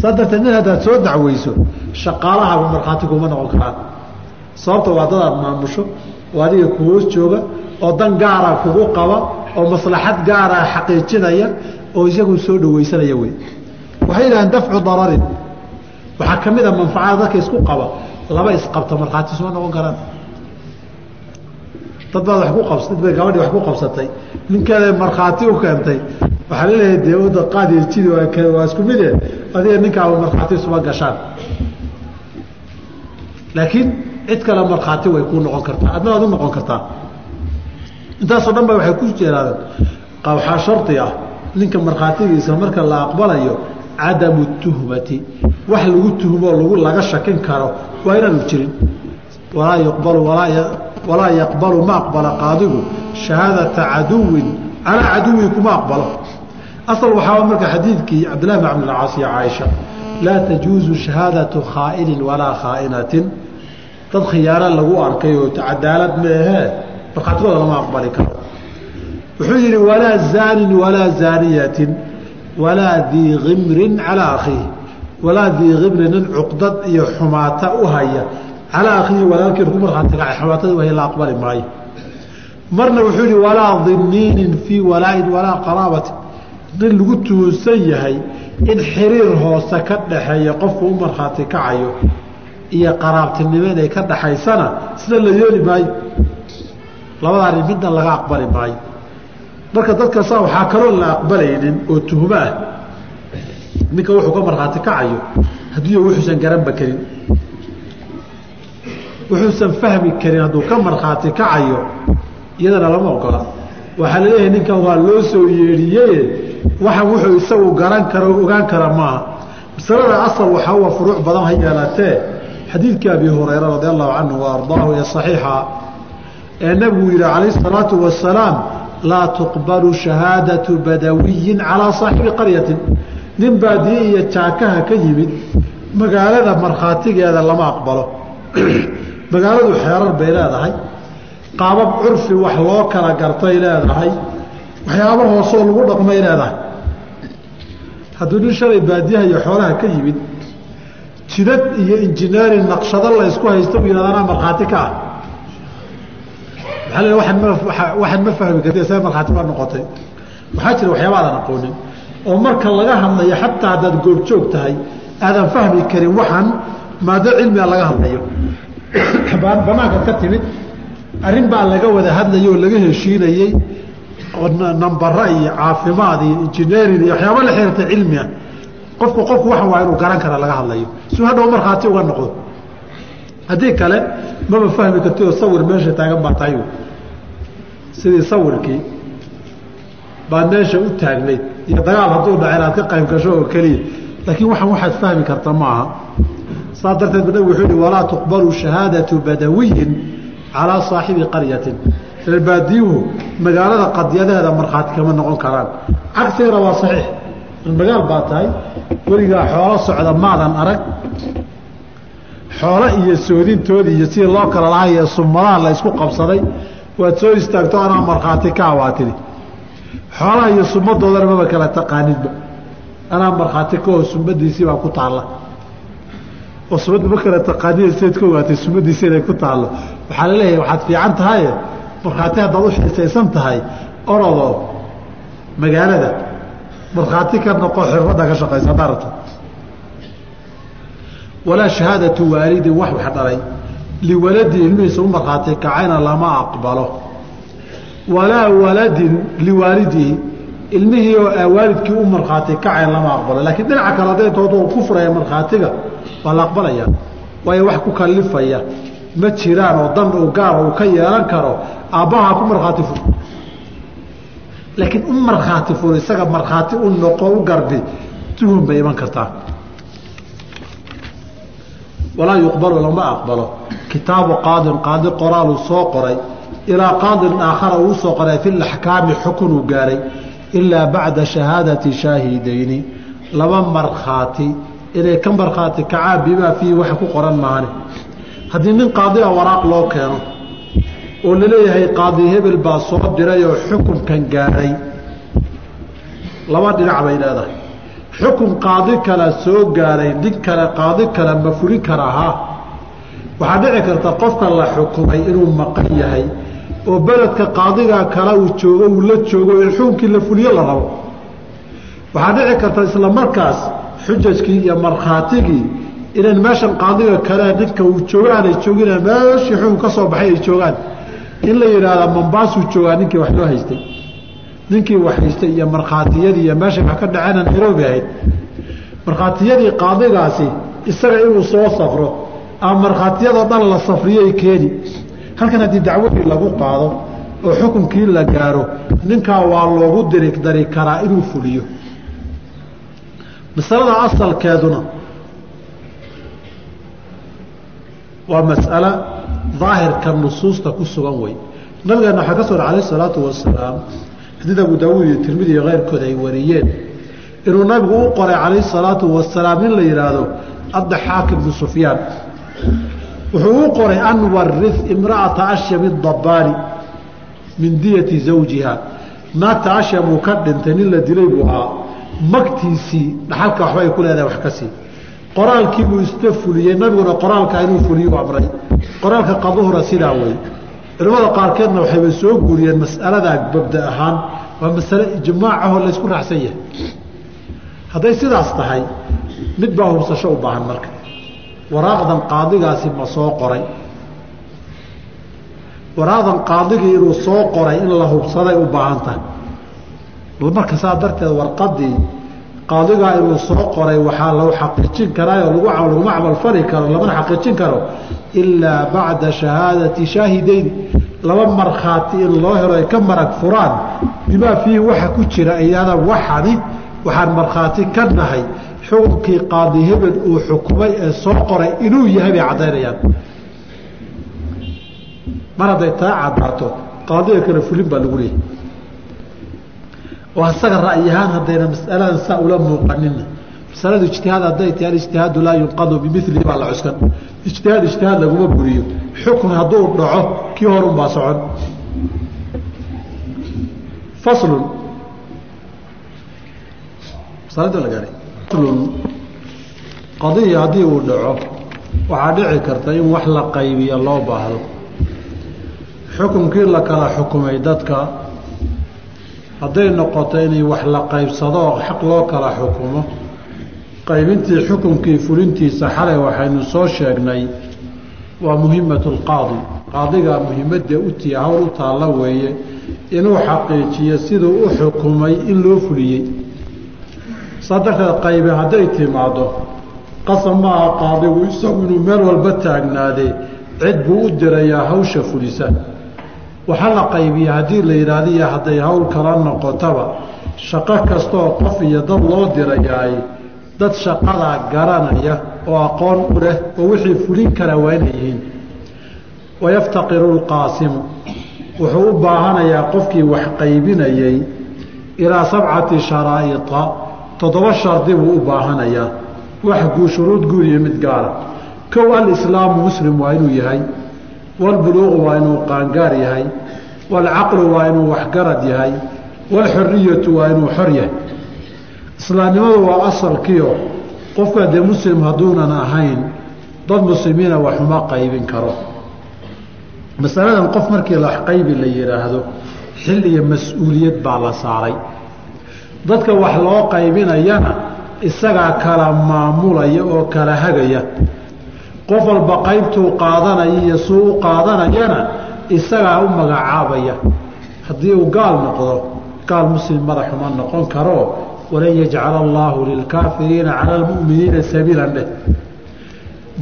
Saa darteed nin haddaad soo dacweyso shaqaalahaba markhaati kuma noqon karaan sababta waa dadaad maamusho oo adiga ku jooga oo dan gaara kugu qaba oo maslaxad gaara xaqiijinaya oo isagu soo dhawaysanaya wey waxay yidhahdeen dafcu dararin. Waxaa ka mid a manfacada dadka isku qaba laba isqabta markhaati suma noqon karaan. Dad baad wa ku qabs dad bay gabadhii wax ku qabsatay. Ninkeeda markhaati u keentay. Waxaa la leeyahay dee wada qaadiyo jidi waa isku mide adiga ninkaaba markhaati isuma gashaan laakiin cid kale markhaati way kuu noqon kartaa. Adna waad u noqon kartaa. Intaasoo dhan ba waxay ku jeeraadeen waxaa shardi ah ninka markhaatigiisa marka la aqbalayo cadamu tuhmati. Wax lagu tuhmoo lagu laga shakin karo waa inaanu jirin. Walaa yuqbalu walaa yaqbalu ma aqbala qaadigu. Shahaadata caduwin calaa caduwii kuma aqbalo. Asal waxaa marka xadiidkii cabdillahi bn cabdilcaas iyo caaisha laa tajuuzu shahaadatu khaa'inin walaa khaa'inatin dad khiyaano lagu arkay oo cadaalad meehee markhaatigooda lama aqbali karo wuxuu yidhi walaa zaanin walaa zaaniyatin walaa dii kimrin calaa akhiihi walaa dii kimrin nin cuqdad iyo xumaata u haya calaa akhiihi walaalkiin ku markhaati kacay xumaatada u haya la aqbali maayo marna wuxuu yihi walaa diniinin fii walaain walaa qaraabatin nin lagu tuhunsan yahay in xiriir hoose ka dhaxeeya qofku u markhaati kacayo iyo qaraabtinimo inay ka dhaxaysana sida la yeeli maayo. Labada arrin midna laga aqbali maayo. Marka dadkasa waxaa kaloo la aqbalaynin oo tuhmo ah. Ninka wuxuu ka markhaati kacayo haddii wuxuusan garanba karin. Wuxuusan fahmi karin hadduu ka markhaati kacayo iyadana lama ogola. Waxaa la leeyahay ninkan waa loo soo yeedhiyeye waxan wuxuu isagu garan kara o ogaan kara maaha masalada asal waxaa uwa furuuc badan ha yeelatee xadiidkii abi hurayra radi allahu canhu wa ee saxiixa. Ee nabigu yihi calayh salaatu wasalaam laa tuqbalu shahaadatu badawiyin calaa saaxibi qaryatin. Nin baadiye iyo jaakaha ka yimid magaalada markhaatigeeda lama aqbalo. Magaaladu xeerar bay leedahay. Qaabab curfi wax loo kala gartay leedahay waxyaaba hoosoo lagu dhaqmay leedahay hadduu nin shalay baadiyaha iyo xoolaha ka yimid jidad iyo injineering naqshado la ysku haysto u yihahda anaa markhaati ka ah. Maaa waan ma waxaan ma fahmi karti see markhaati baa noqotay. Waxaa jira waxyaaba aadan aqoonin oo marka laga hadlayo xataa haddaad goobjoog tahay aadan fahmi karin waxaan maado cilmiga laga hadlayo. Banaankaad ka timid arrin baa laga wada hadlayay oo laga heshiinayey oo nambara iyo caafimaad iyo injineering iyo waxyaaba la xiriirta cilmiga qofku qofku waxa waa inuu garan kara laga hadlayo. Si hadhow markhaati uga noqdo. Haddii kale maba fahmi karti oo sawir meesha taagan baa tahay. Sidii sawirkii baad meesha u taagnayd iyo dagaal hadduu dhaca inaad ka qayb gasho oo keliya. Laakiin waxaan waxaad fahmi karta maaha. Saas darteed ba nabig wuxuu yihi walaa tuqbalu shahaadatu badawiyin calaa saaxibi qaryatin reerbaadiyuhu magaalada qadyadaheeda markhaati kama noqon karaan. Cagsigana waa saxiix. Magaal baa tahay weligaa xoolo socda maadan arag. Xoolo iyo soodintoodii iyo sidii loo kala lahay iyo sumadaha la isku qabsaday waad soo istaagto anaa markhaati kaa waa tidhi xoolaha iyo sumadoodana maba kala taqaanidba. Anaa markhaati kaoo sumadiisii baa ku taalla. Oo sumadda ma kala taqaanida sidaad ka ogaatay sumadiisi inay ku taallo waxaa la leeyahay waxaad fiican tahaye markhaati haddaad u xiisaysan tahay orodoo magaalada markhaati ka noqo xirfadda ka shaqaysa haddaa rabto walaa shahaadatu waalidin wax wax dhalay. Liwaladii ilmihiisa u markhaati kacayna lama aqbalo. Walaa waladin liwaalidihi ilmihii oo waalidkii u markhaati kacay lama aqbalo. Laakiin dhinaca kale hadday intood ku furaya markhaatiga waa la aqbalaya. Waayo wax ku kalifaya ma jiraan oo dan uu gaar uu ka yeelan karo aabbaha ku markhaati fur laakiin u markhaati fur isaga markhaati u noqo u garbi tuhun bay iman kartaa. Walaa yuqbalu lama aqbalo. Kitaabu qaadin qaadi qoraaluu soo qoray. Ilaa qaadin aakhara uu soo qoray fi laxkaami xukunuu gaaray. Ilaa bacda shahaadati shaahidayni laba markhaati inay ka markhaati kacaa fiihi waxa ku qoran maane haddii nin qaadi a waraaq loo keeno oo la leeyahay qaadi hebel baa soo diray oo xukunkan gaadhay laba dhinac bay leedahay. Xukun qaadi kale soo gaadhay nin kale qaadi kale ma fulin karaa haa waxaa dhici karta qofka la xukumay inuu maqan yahay oo beledka qaadigaa kale uu joogo uu la joogo in xukunkii la fuliyo la rabo. Waxaa dhici karta isla markaas xujajkii iyo markhaatigii inaan meeshan qaadiga kale ninka uu joogo aanay joogin meeshii xukun ka soo baxay ay joogaan in la yidhaahda mambaasuu joogaa ninkii wax loo haystay. Ninkii wax haystay iyo markhaatiyadii iyo meeshay wax ka dhaceenan nairobi ahayd. Markhaatiyadii qaadigaasi isaga inuu soo safro ama markhaatiyadoo dhan la safriyay keeni. Halkan haddii dacwadii lagu qaado oo xukunkii la gaaro ninkaa waa loogu diri dari karaa inuu fuliyo. Masalada asalkeeduna waa mas'alo daahirka nusuusta ku sugan wey nabigeena waxaa ka soo alayh isalaatu wasalaam xadiid abu daawuud iyo tirmidi iyo keyrkood ay wariyeen. Inuu nabigu u qoray calayh salaatu wasalaam in la yidhaahdo addaxaak ibnu sufyaan. Wuxuu u qoray an warih imra'ata ashyam dabaani min diyati zawjiha. Naagta ashyam uu ka dhintay nin la dilay buu ahaa. Magtiisii dhaxalka waxba ay ku leedahay wax ka sii qoraalkii buu iska fuliyey nabiguna qoraalka inuu fuliyu amray qoraalka qaduhura sidaa wey culimmada qaarkeedna waxayba soo guuriyeen mas'aladaa babda ahaan waa masale ijmaacahoo laysku raacsan yahay. Hadday sidaas tahay mid baa hubsasho u baahan marka. Waraaqdan qaadigaasi ma soo qoray. Waraaqdan qaadigii inuu soo qoray in la hubsaday u baahan tahay. Marka saa darteed warqadii qaadigaa inuu soo qoray waxaa lagu xaqiijin karaayo laguma camalfali karo lamana xaqiijin karo ilaa bacda shahaadati shaahidayn. Laba markhaati in loo helo ay ka marag furaan bimaa fiihi waxa ku jira ayada waxani waxaan markhaati ka nahay xukunkii qaadi hebel uu xukumay ee soo qoray inuu yahay bay caddaynayaan mar hadday taa caddaato qaadiga kale fulin baa lagu leeyahy oo asaga ra'yi ahaan haddayna masaladan saa ula muuqanina masaladu ijtihaad hadday tahay alijtihaadu laa yunqadu bimilihi baa la cuskan. Ijtihaad ijtihaad laguma buriyo xukun hadduu dhaco kii horun baa socon. Faslun. Faslun. Qadiya haddii uu dhaco waxaa dhici karta in wax la qaybiyo loo baahdo. Xukunkii la kala xukumay dadka hadday noqoto inay wax la qaybsado oo xaq loo kala xukumo qaybintii xukunkii fulintiisa xalay waxaynu soo sheegnay waa muhimatu lqaadi qaadigaa muhimadda u tiya hawl u taalla weeye inuu xaqiijiyo siduu u xukumay in loo fuliyey. Saa darteed qaybe hadday timaaddo qasab ma aha qaadigu isagu inuu meel walba taagnaadee cid buu u dirayaa hawsha fulisa waxaa la qaybiya haddii la yidhaahdiyo hadday hawl kala noqotaba shaqo kastaoo qof iyo dad loo dirayaay dad shaqadaa garanaya oo aqoon u leh oo wixii fulin kara waa inay yihiin. Wayaftaqiru lqaasimu wuxuu u baahanayaa qofkii wax qaybinayay ilaa sabcati sharaa'ita toddoba shardi buu u baahanayaa wax guu shuruud guud iyo mid gaara. Kow alislaamu muslim waa inuu yahay walbuluuqu waa inuu qaangaar yahay walcaqlu waa inuu waxgarad yahay walxoriyatu waa inuu xor yahay. Islaamnimadu waa asalkiio qofka dee muslim hadduunan ahayn dad muslimiina waxuma qaybin karo. Masaladan qof markii la waxqaybi la yidhaahdo xil iyo mas'uuliyad baa la saaray. Dadka wax loo qaybinayana isagaa kala maamulaya oo kala hagaya qof walba qaybtuu qaadanaya iyo suu u qaadanayana isagaa u magacaabaya. Haddii uu gaal noqdo gaal muslim madaxuma noqon karo walan yajcala allaahu lilkaafiriina cala almu'miniina sabiilan dheh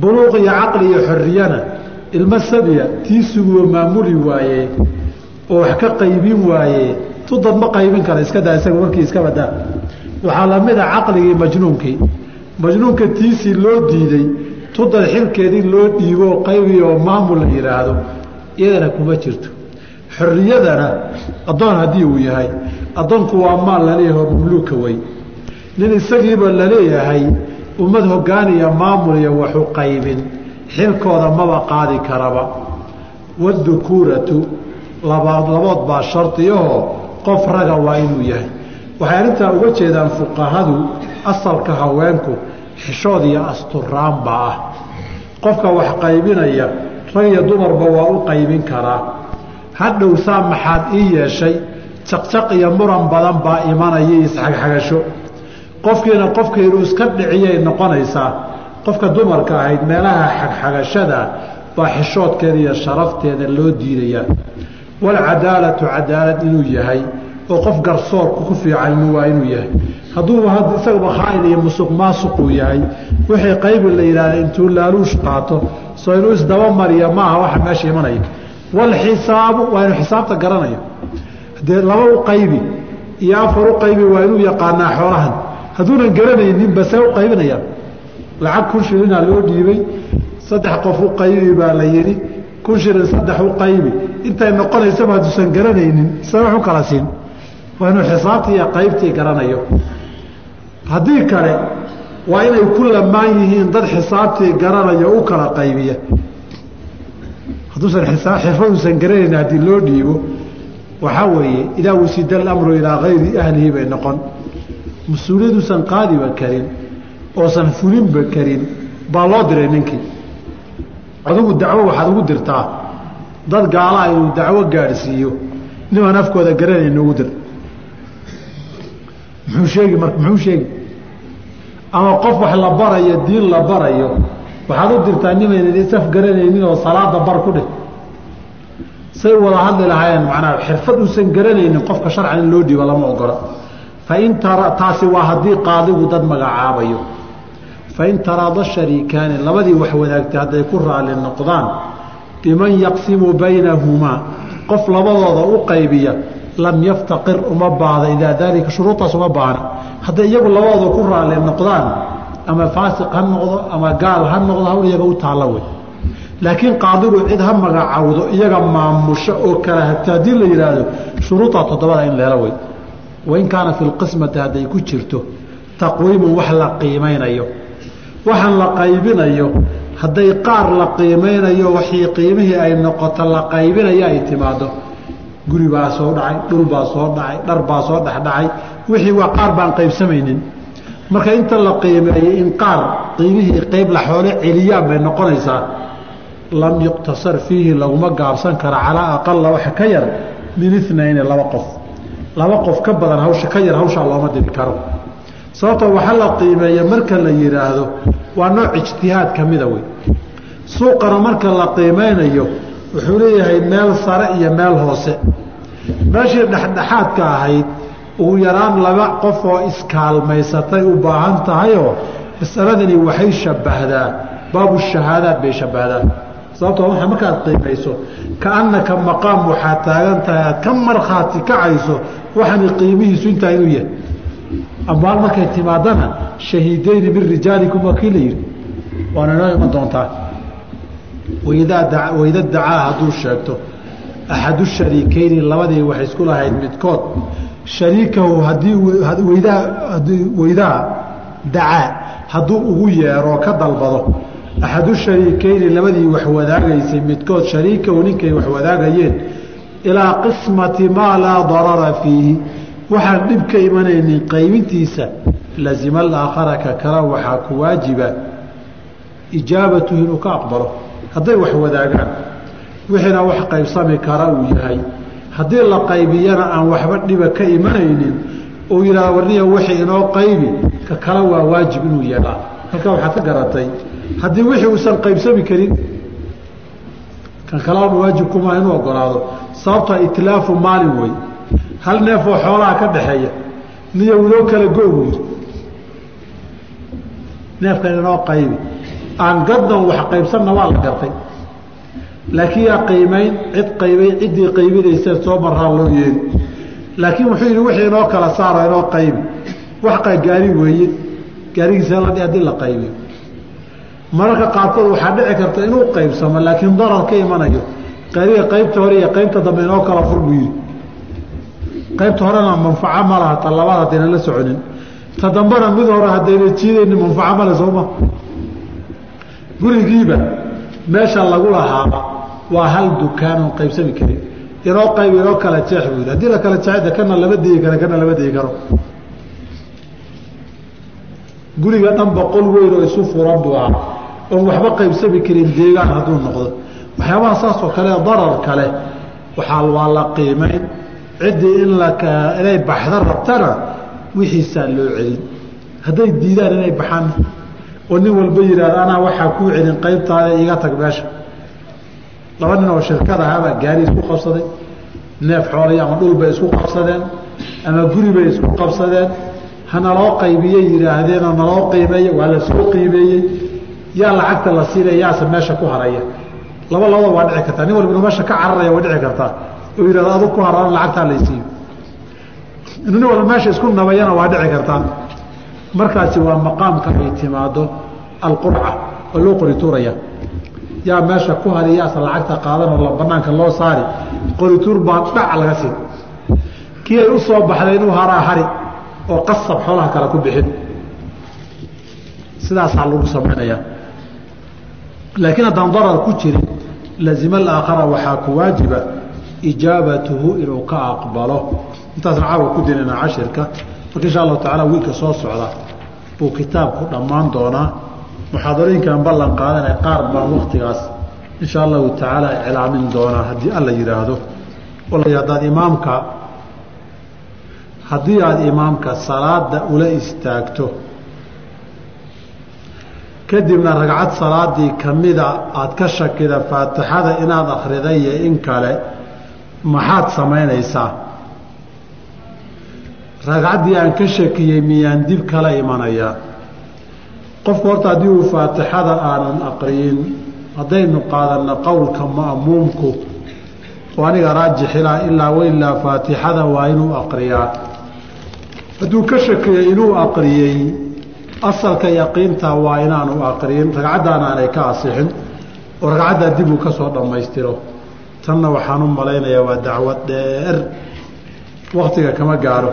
buluuq iyo caqli iyo xorriyana ilmo sabiya tiisuguwa maamuli waaye oo wax ka qaybin waaye tudad ma qaybin kara iska daa isaga warkii iska badaa. Waxaa la mid a caqligii majnuunkii. Majnuunka tiisii loo diiday tudad xilkeedii loo dhiibo oo qaybi oo maamul la yidhaahdo iyadana kuma jirto. Xorriyadana addoon haddii uu yahay addoonku waa maal laleeyaho mamluuka wey nin isagiiba la leeyahay ummad hogaaniya maamulaya waxu qaybin xilkooda maba qaadi karaba. Wadukuuratu labaad labood baa shardiyaho qof raga waa inuu yahay. Waxay arrintaa uga jeedaan fuqahadu asalka haweenku xishood iyo asturaanba ah qofka wax qaybinaya rag iyo dumarba waa u qaybin karaa hadhow saa maxaad ii yeeshay jaqjaq iyo muran badan baa imanaya isxagxagasho qofkiina qofka inuu iska dhiciyay noqonaysaa qofka dumarka ahayd meelaha xagxagashada baa xishoodkeeda iyo sharafteeda loo diidayaa. Walcadaalatu cadaalad inuu yahay oo qof garsoorku ku fiican waa inuu yahay. Hadduuba isagaba khaain iyo musuq maasuquu yahay wixii qaybi la yidhahda intuu laaluush qaato soo inuu isdabamariya maaha waxa meesha imanaya walxisaabu waa inuu xisaabta garanayo. Dee laba u qaybi iyo afar u qaybi waa inuu yaqaanaa xoolahan. Hadduunan garanaynin basee u qaybinayaan lacag kun shilinaa loo dhiibay saddex qof u qaybi baa la yidhi. Kun shilin saddex u qaybi. Intay noqonaysaba hadduusan garanaynin se wax u kala siin waa inuu xisaabtii iyo qaybtii garanayo. Haddii kale waa inay ku lamaan yihiin dad xisaabtii garanayo u kala qaybiya hadduusan xirfaduusan garanayn haddii loo dhiibo waxaa weeye idaa wusida alamru ilaa kayri ahlihi bay noqon. Mas'uuliyaduusan qaadiba karin oosan fulinba karin baa loo diray ninkii. Adugu dacwo waxaad ugu dirtaa. Dad gaalaha inuu dacwo gaadhsiiyo. Nimaan afkooda garanayn ugu dir muxuu sheegi marka muxuu sheegi ama qof wax la barayo diin la barayo waxaad u dirtaa nimaynan isaf garanaynin oo salaada bar ku dheh. Say wada hadli lahaayeen macnaha xirfad uusan garanaynin qofka sharcan in loo dhiibo lama ogola fain tara taasi waa haddii qaadigu dad magacaabayo. Fain taraada shariikaani labadii wax wadaagtay hadday ku raali noqdaan biman yaqsimu baynahumaa qof labadooda u qaybiya lam yaftaqir uma baahda idaa daalika shuruudaas uma baahna hadday iyagu labadooda ku raali noqdaan ama faasiq ha noqdo ama gaal ha noqdo hawl iyaga u taalla wey. Laakiin qaadigu cid ha magacawdo iyaga maamusho oo kala hagta haddii la yidhaahdo shuruudaa toddobada in leela wey. Wain kaana fi lqismati hadday ku jirto taqwiimun wax la qiimaynayo. Waxaan la qaybinayo hadday qaar la qiimaynayo waxii qiimihii ay noqoto la qaybinayo ay timaado guri baa soo dhacay dhul baa soo dhacay dhar baa soo dhexdhacay wixii waa qaar baan qaybsamaynin. Marka inta la qiimeeyey in qaar qiimihii qayb la xoolo celiyaan bay noqonaysaa. Lam yuqtasar fiihi laguma gaabsan kara calaa aqala waxa ka yar min inayni laba qof. Laba qof ka badan hawsha ka yar hawshaa looma diri karo. Sababtoo waxa la qiimeeya marka la yidhaahdo waa nooc ijtihaad ka mida wey suuqana marka la qiimeynayo wuxuu leeyahay meel sare iyo meel hoose. Meeshii dhexdhexaadka ahayd ugu yaraan laba qof oo iskaalmaysatay u baahan tahayoo masaladani waxay shabbahdaa baabu shahaadaad bay shabbahdaa sababtoo waa markaad qiimayso kaannaka maqaam waxaad taagan tahay aad ka markhaati kacayso waxani qiimihiisu intaa inuu yahay. Ambaal markay timaadana shahiidayni min rijaalikum waa kii la yidhi. Waana inoo iman doontaa wayda dacaa hadduu sheegto. Axadu shariikeyni labadii waxay isku lahayd midkood shariikahu haddii weydaa dacaa hadduu ugu yeeroo ka dalbado. Axadu shariikeyni labadii wax wadaagaysay midkood shariikahu ninkay wax wadaagayeen. Ilaa qismati maa laa darara fiihi. Waxaan dhib ka imanaynin qaybintiisa. Lazima alaakhara ka kala waxaa ku waajiba. Ijaabatuhu inuu ka aqbalo hadday wax wadaagaan wixiina wax qaybsami kara uu yahay. Haddii la qaybiyana aan waxba dhiba ka imanaynin uu yidhahdo warniya wixii inoo qaybi ka kale waa waajib inuu yeedhaa halkaa waxaad ka garatay haddii wixii uusan qaybsami karin kan kalena waajib kumaa inuu ogolaado sababtoo itlaafu maalin wey hal neefoo xoolaha ka dhaxeeya niyo inoo kala go yidhi neefkan inoo qaybi aan gadnan wax qaybsanna waa la gartay. Laakiin yaa qiimayn cid qaybay ciddii qaybinaysa soo marraa loo yeeli laakiin wuxuu yidhi wixii inoo kala saaro inoo qaybi wax gaari weeye. Gaarigiisa ladhi haddii la qaybiyo mararka qaarkood waxaa dhici karta inuu qaybsamo laakiin darar ka imanayo. Qaadiga qaybta hore iyo qaybta dambe inoo kala fur buu yidhi. Qaybta horena manfaco ma laha ta labaad haddaynan la soconin. Ta dambana mid hore haddayna jiidayni manfaco male sooma gurigiiba meesha lagu lahaaba waa hal dukaan oon qaybsami karin inoo qayb inoo kala jeex buu yidhi. Haddii la kala jeexda kana lama digi karo kana lama digi karo. Guriga dhan boqol weyn oo isu furan buu ahaa. Oon waxba qaybsami karin deegaan hadduu noqdo. Waxyaabaha saas oo kale darar kale waxaa waa la qiimayn ciddii in inay baxda rabtana wixiisaa loo celin. Hadday diidaan inay baxaan oo nin walba yidhahda anaa waxaa kuu celin qaybtaada iga tag meesha. Laba nin oo shirkad ahaabaa gaari isku qabsaday neef xoolay ama dhul bay isku qabsadeen ama guri bay isku qabsadeen. Ha naloo qaybiyey yidhaahdeen oo naloo qiimeeye waa la soo qiimeeyey. Yaa lacagta la siinaya yaase meesha ku haraya. Laba labada waa dhici kartaa. Nin walba inuu meesha ka cararaya waa dhici kartaa. Oo yidhahdo adug ku haraan lacagtaa laysiiyo inuu nin walba meesha isku nabayana waa dhici kartaa markaasi waa maqaamka ay timaado alqurca oo loo qorituuraya yaa meesha ku hari yaase lacagta qaadan oo banaanka loo saari qorituur baa dhac laga siin. Kii ay u soo baxday inuu haraa hari oo qasab xoolaha kale ku bixin. Sidaasaa lagu samaynayaa laakiin haddaan darar ku jirin lazima alaakhara waxaa ku waajiba ijaabatuhu inuu ka aqbalo. Intaasna caawa ku dinayna cashirka marka insha allahu tacala wiilka soo socda buu kitaabku dhammaan doonaa. Muxaadarooyinkan ballan qaadanay qaar baan waktigaas insha allahu tacaala iclaamin doonaa haddii alla yidhaahdo hadaad imaamka haddii aada imaamka salaada ula istaagto kadibna ragcad salaadii kamida aada ka shakida faatixada inaad akhriday iyo in kale maxaad samaynaysaa ragcaddii aan ka shakiyey miyaan dib kala imanayaa qofku horta haddii uu faatixada aanan aqriyin haddaynu qaadanno qowlka ma'muumku oo aniga raajixilaa ilaa wailaa faatixada waa inuu aqriyaa. Hadduu ka shakiyey inuu aqriyey asalka yaqiinta waa inaanu aqriyin ragcaddaana aanay ka asixin oo ragcaddaa dib uu ka soo dhammaystiro. Tanna waxaan u malaynayaa waa dacwad dheer waktiga kama gaaro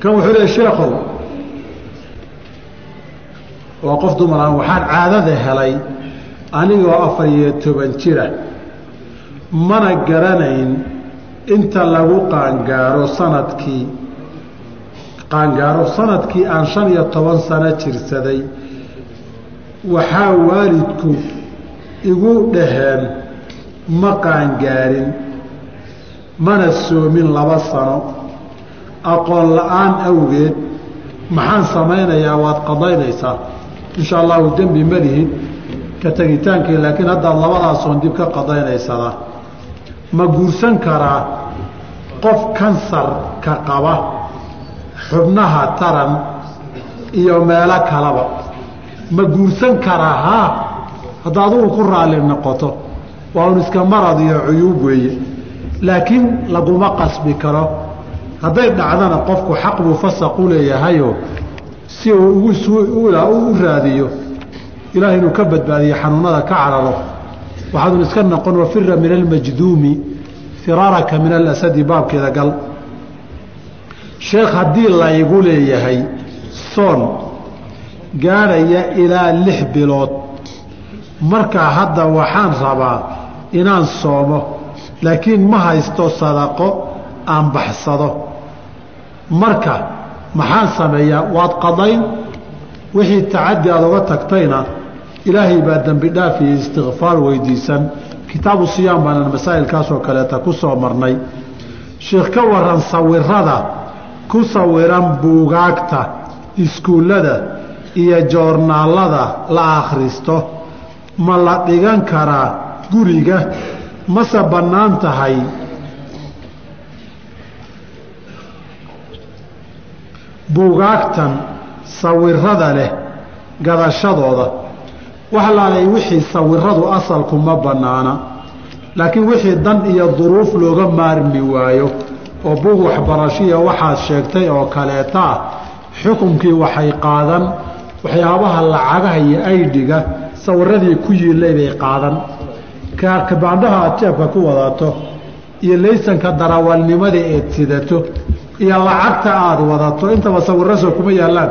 kan wuxuu leey sheekhow waa qof dumaraan waxaan caadada helay anigoo afar iyo toban jira. Mana garanayn inta lagu qaangaaro sannadkii qaangaaro sannadkii aan shan iyo toban sano jirsaday. Waxaa waalidku igu dhaheen ma qaangaarin mana soomin laba sano aqoon la'aan awgeed maxaan samaynayaa waad qadaynaysaa. Insha allahu dembi ma lihid ka tegitaankii laakiin haddaad labadaasoon dib ka qadaynaysadaa ma guursan karaa qof kansarka qaba xubnaha taran iyo meelo kalaba. Ma guursan karaa haa hadda adugu ku raalli noqoto. Waa un iska marad iyo cuyuub weeye. Laakiin laguma qasbi karo hadday dhacdana qofku xaq buu fasaq u leeyahayo si uu u raadiyo ilaah inuu ka badbaadiyo xanuunada ka cararo. Waxaadun iska noqon wafira min almajduumi firaaraka min alasadi baabkeeda gal. Sheekh haddii laygu leeyahay soon gaadhaya ilaa lix bilood. Markaa hadda waxaan rabaa inaan soomo laakiin ma haysto sadaqo aan baxsado. Marka maxaan sameeyaa? Waad qadayn? Wixii tacaddi aad oga tagtayna ilaahay baa dembi dhaaf iyo istikfaar weydiisan. Kitaabu siyaam baanan masaa'ilkaasoo kaleeta ku soo marnay. Sheekh ka waran sawirada ku sawiran buugaagta iskuullada iyo joornaallada la akhristo. Ma la dhigan karaa guriga? Mase bannaan tahay buugaagtan sawirada leh gadashadooda. Wax laalay wixii sawiradu asalku ma bannaana laakiin wixii dan iyo duruuf looga maarmi waayo oo buug waxbarashiya waxaad sheegtay oo kaleeta ah xukunkii waxay qaadan waxyaabaha lacagaha iyo aydhiga sawiradii ku yiilay bay qaadan. Kabaandhaha aad jeebka ku wadato iyo laysanka darawalnimada eed sidato iyo lacagta aada wadato. Intaba sawirasoo kuma yaallaan.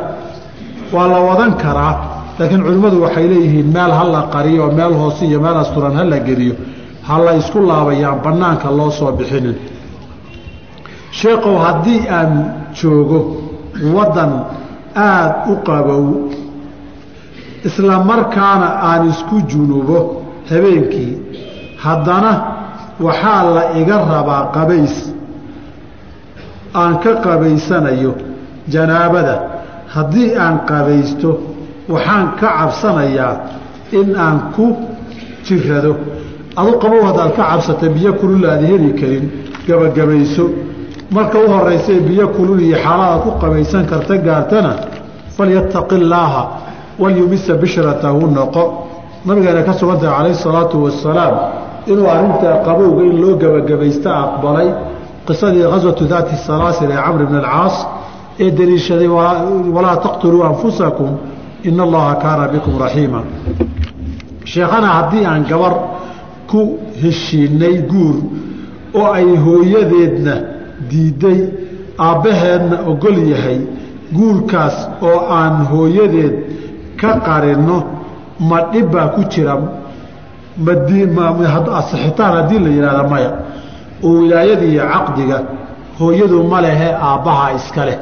Waa la wadan karaa. Laakiin culimmadu waxay leeyihiin meel ha la qariyo oo meel hoose iyo meel asturan ha la geliyo. Ha la isku laabayaan bannaanka loo soo bixinin. Sheekow haddii aan joogo waddan aada u qabow. Isla markaana aan isku junubo habeenkii haddana waxaa la iga rabaa qabays aan ka qabaysanayo janaabada. Haddii aan qabaysto waxaan ka cabsanayaa in aan ku jirado adu qabow haddaad ka cabsata biyo kulul aad heli karin gabagabayso. Marka u horaysae biyo kulul iyo xaaladaad ku qabaysan karta gaartana falyattaqi illaaha walyumisa bishratahu noqo. Nabigeena ka sugan tahay calayhi salaatu wasalaam inuu arrintaa qabowga in loo gebagabaysta aqbalay qisadii khaswatu daati salaasil ee camr bn alcaas ee deliishaday walaa taqtuluu anfusakum ina allaha kaana bikum raxiima sheekhana haddii aan gabar ku heshiinay guur oo ay hooyadeedna diiday aabbaheedna ogol yahay guurkaas oo aan hooyadeed ka qarinno ma dhib baa ku jira. Masixitaan haddii la yidhahda maya oo wilaayadii iyo caqdiga hooyadu ma lehe aabbaha iska leh.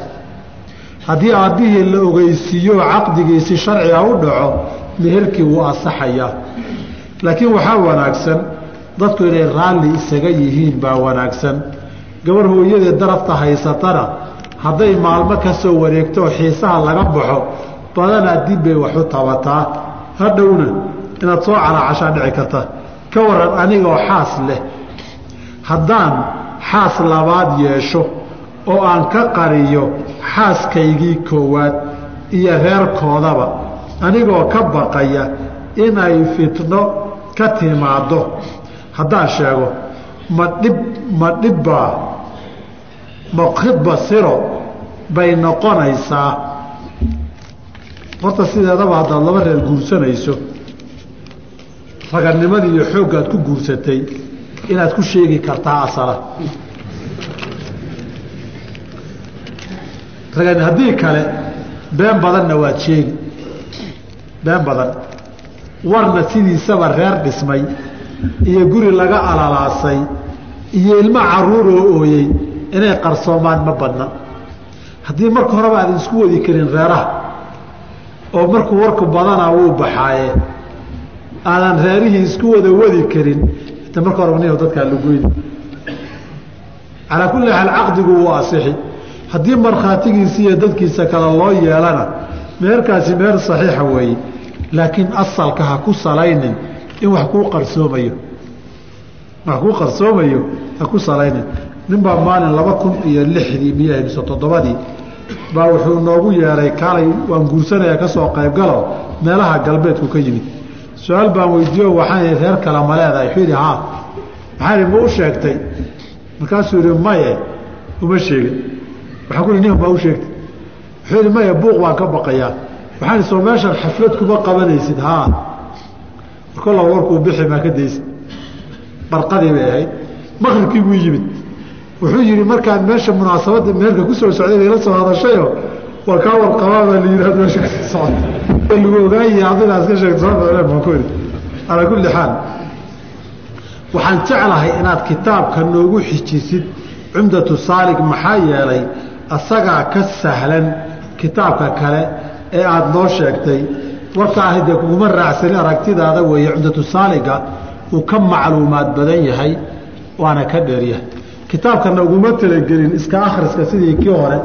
Haddii aabbihii la ogeysiiyo caqdigiisi sharciga u dhaco meherkii wuu asaxayaa laakiin waxaa wanaagsan dadku inay raalli isaga yihiin baa wanaagsan. Gabar hooyadeed darafta haysatana hadday maalmo ka soo wareegto xiisaha laga baxo badanaa dib bay waxu tabataa. Hadhowna inaad soo calaacashaa dhici karta. Ka waran anigoo xaas leh haddaan xaas labaad yeesho oo aan ka qariyo xaaskaygii koowaad iyo reerkoodaba anigoo ka baqaya inay fitno ka timaaddo. Haddaan sheego ma dhib ma dhibbaa ma khidba siro bay noqonaysaa. Horta sideedaba haddaad laba reer guursanayso raganimadii iyo xooggaad ku guursatay inaad ku sheegi kartaa asala. Haddii kale been badanna waad sheegi. Been badan. Warna sidiisaba reer dhismay iyo guri laga alalaasay iyo ilmo carruur oo ooyey inay qarsoomaan ma badna. Haddii marka horeba aadan isku wadi karin reeraha oo markuu warku badanaa wuu baxaaye aadan reerihii isku wada wadi karin ita marka horeba nin dadkaa lagoyni calaa kulli xaal caqdigu wuu asixi. Haddii markhaatigiisa iyo dadkiisa kale loo yeelana meherkaasi meher saxiixa weeye. Laakiin asalka ha ku salaynin in wax kuu qarsoomayo. Wax kuu qarsoomayo ha ku salaynin. Ninbaa maalin laba kun iyo lixdii miyaha mise toddobadii baa wuxuu noogu yeeray kaalay waan guursanaya ka soo qaybgalo meelaha galbeedku ka yimid su'aal baan weydiiyo waxaan ihi reer kale ma leedahay wuxuu yidhi haa maxaan ihi ma u sheegtay? Markaasuu yihi maye uma sheegin. Waxaan ku ihi nin baa u sheegtay. Wuxuu yidhi maye buuq baan ka baqayaa. Waxaan ihi soo meeshan xaflad kuma qabanaysid haa. Kolla warkuu bixi maa ka daysa barqadii bay ahayd. Maqribkii buu yimid. Wuxuu yihi markaan meesha munaasabadda meherka ku soo socday bay la soo hadashayo waa kaa warqabaa baa la yihahdo meesha ka sii socota lagu ogaayay adigaas ka sheegto baan ku iri calaa kulli xaal waxaan jeclahay inaad kitaabka noogu xijisid cumdatu saalig maxaa yeelay asagaa ka sahlan kitaabka kale ee aada noo sheegtay. Warkaahi dee kuguma raacsani aragtidaada weeye cumdatu saaliga uu ka macluumaad badan yahay waana ka dheeryahay kitaabkana uguma talagelin iska akhriska sidii kii hore.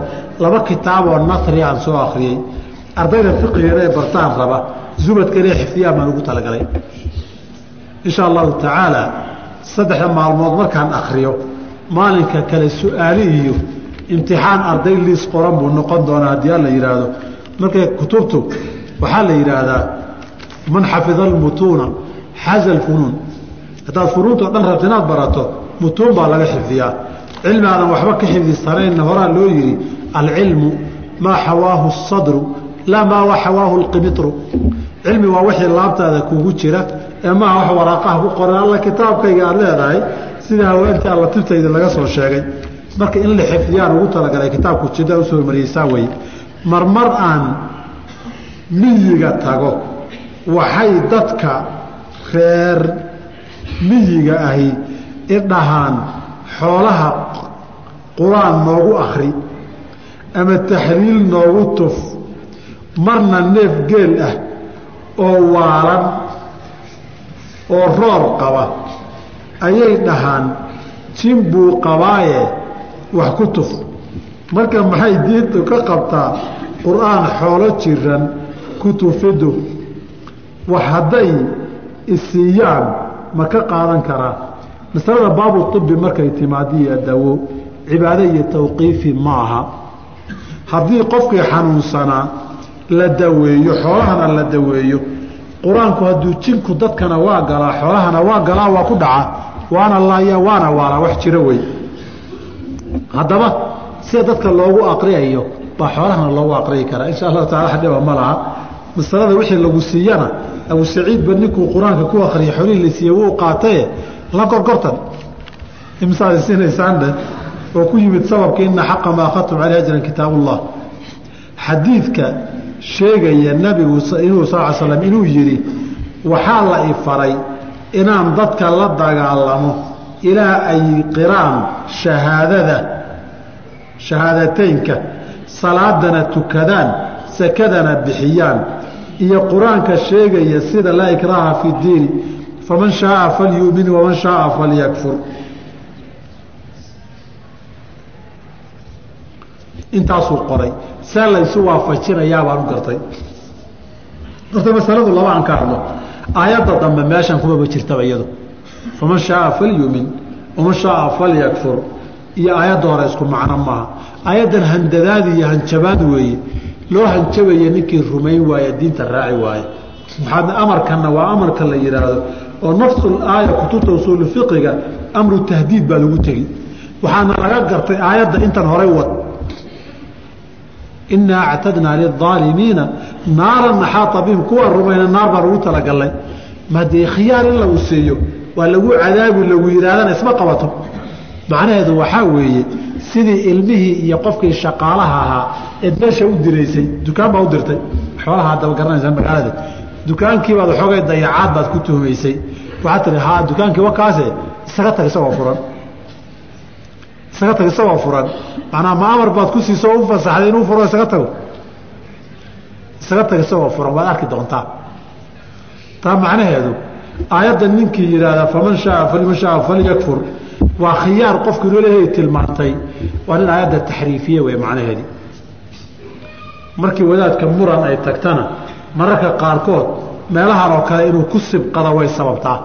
Laba kitaaboo nasri aan soo akhriyey. Ardayda fiqigana ee bartaan raba zubadkane xifdiyaan baan ugu talagalay. Insha allahu tacaala saddexda maalmood markaan akriyo maalinka kale su'aali iyo imtixaan arday liis qoran buu noqon doonaa haddii alla yidhaahdo markay kutubtu waxaa la yidhaahdaa man xafida almutuuna xaza alfunuun haddaad funuunto dhan rabta inaad barato mutuun baa laga xifdiyaa. Cilmi aadan waxba ka xifdisanaynna horaa loo yidhi alcilmu maa xawaahu asadru laa maa xawaahu lqimitru cilmi waa wixii laabtaada kugu jira ee maaha wax waraaqaha ku qoran alla kitaabkayga aad leedahay sida haweentii alla tibtayda laga soo sheegay. Marka in la xifdiyaan ugu talagalay kitaabku jida u soo hormariyeysaa weye marmar aan miyiga tago waxay dadka reer miyiga ahi idhahaan xoolaha qur'aan noogu akri ama taxliil noogu tuf marna neef geel ah oo waalan oo roor qaba ayay dhahaan jin buu qabaaye wax ku tuf. Marka maxay diintu ka qabtaa qur'aan xoolo jiran ku tufidu wax hadday isiiyaan ma ka qaadan karaa masalada baabu ibi markay timaadiyo dawo cibaado iyo tawqiifi ma aha. Haddii qofkii xanuunsanaa la daweeyo xoolahana la daweeyo qur'aanku hadduu jinku dadkana waa galaa xoolahana waa galaa waa ku dhaca waana laaya waana waalaa wax jiro wey. Haddaba sida dadka loogu aqriyayo baa xoolahana loogu aqriyi karaa. Insha allahu tacala xadhiba ma laha. Masalada wixii lagu siiyana abu saciid ba ninkuu qur'aanka ku akriyay xoolihii la siiye wuu qaataye la gorgortan imsaad siinaysaandhe oo ku yimid sababka ina xaqa maa akhadtum caleyh ajran kitaab ullah xadiidka sheegaya nabigu inuu sal slam inuu yidhi waxaa la ifaray inaan dadka la dagaalamo ilaa ay qiraan shahaadada shahaadateynka salaadana tukadaan sakadana bixiyaan. Iyo qur'aanka sheegaya sida laa ikraaha fi diini faman shaaa falyumin waman shaaa falyakfur intaasuu qoray see laysu waafajinayaa baan u gartay horta masaladu laba aan ka hadlo aayadda dambe meeshan kumaba jirtaba iyado faman shaaa falyumin waman shaaa falyakfur iyo aayadda hore isku macno maaha aayaddan handadaad iyo hanjabaad weeye loo hanjabaya ninkii rumayn waaye diinta raaci waaye maxaad amarkanna waa amarka la yidhaahdo oo nafsul aaya kutubta usuulu fiqiga amru tahdiid baa lagu tegi waxaana laga gartay aayadda intan horay wad. Inaa actadnaa liaalimiina naaran naxaata bihim kuwa rumayna naar baan ugu talagalnay madee khiyaar in lagu siiyo waa lagu cadaabi lagu yidhahdana isma qabato. Macnaheedu waxaa weeye sidii ilmihii iyo qofkii shaqaalaha ahaa eed meesha u diraysay dukaan baa u dirtay. Xoolaha adaba garanaysaan magaalada. Dukaankiibaad xoogay dayacaad baad ku tuhmaysay waxaad tihi ha dukaankii wakaase isaga tag isagoo furan. Isaga tag isagoo furan. Macnaa ma amar baad ku siiso u fasaxday inuu furo isaga tago isaga tag isagoo furan waad arki doontaa. Taa macnaheedu aayadda ninkii yidhaahda faman shaaa faliman shaaa falyakfur waa khiyaar qofku inoolehay tilmaantay. Waa nin aayadda taxriifiye wey macnaheedii markii wadaadka muran ay tagtana mararka qaarkood meelahan oo kale inuu ku sibqada way sababtaa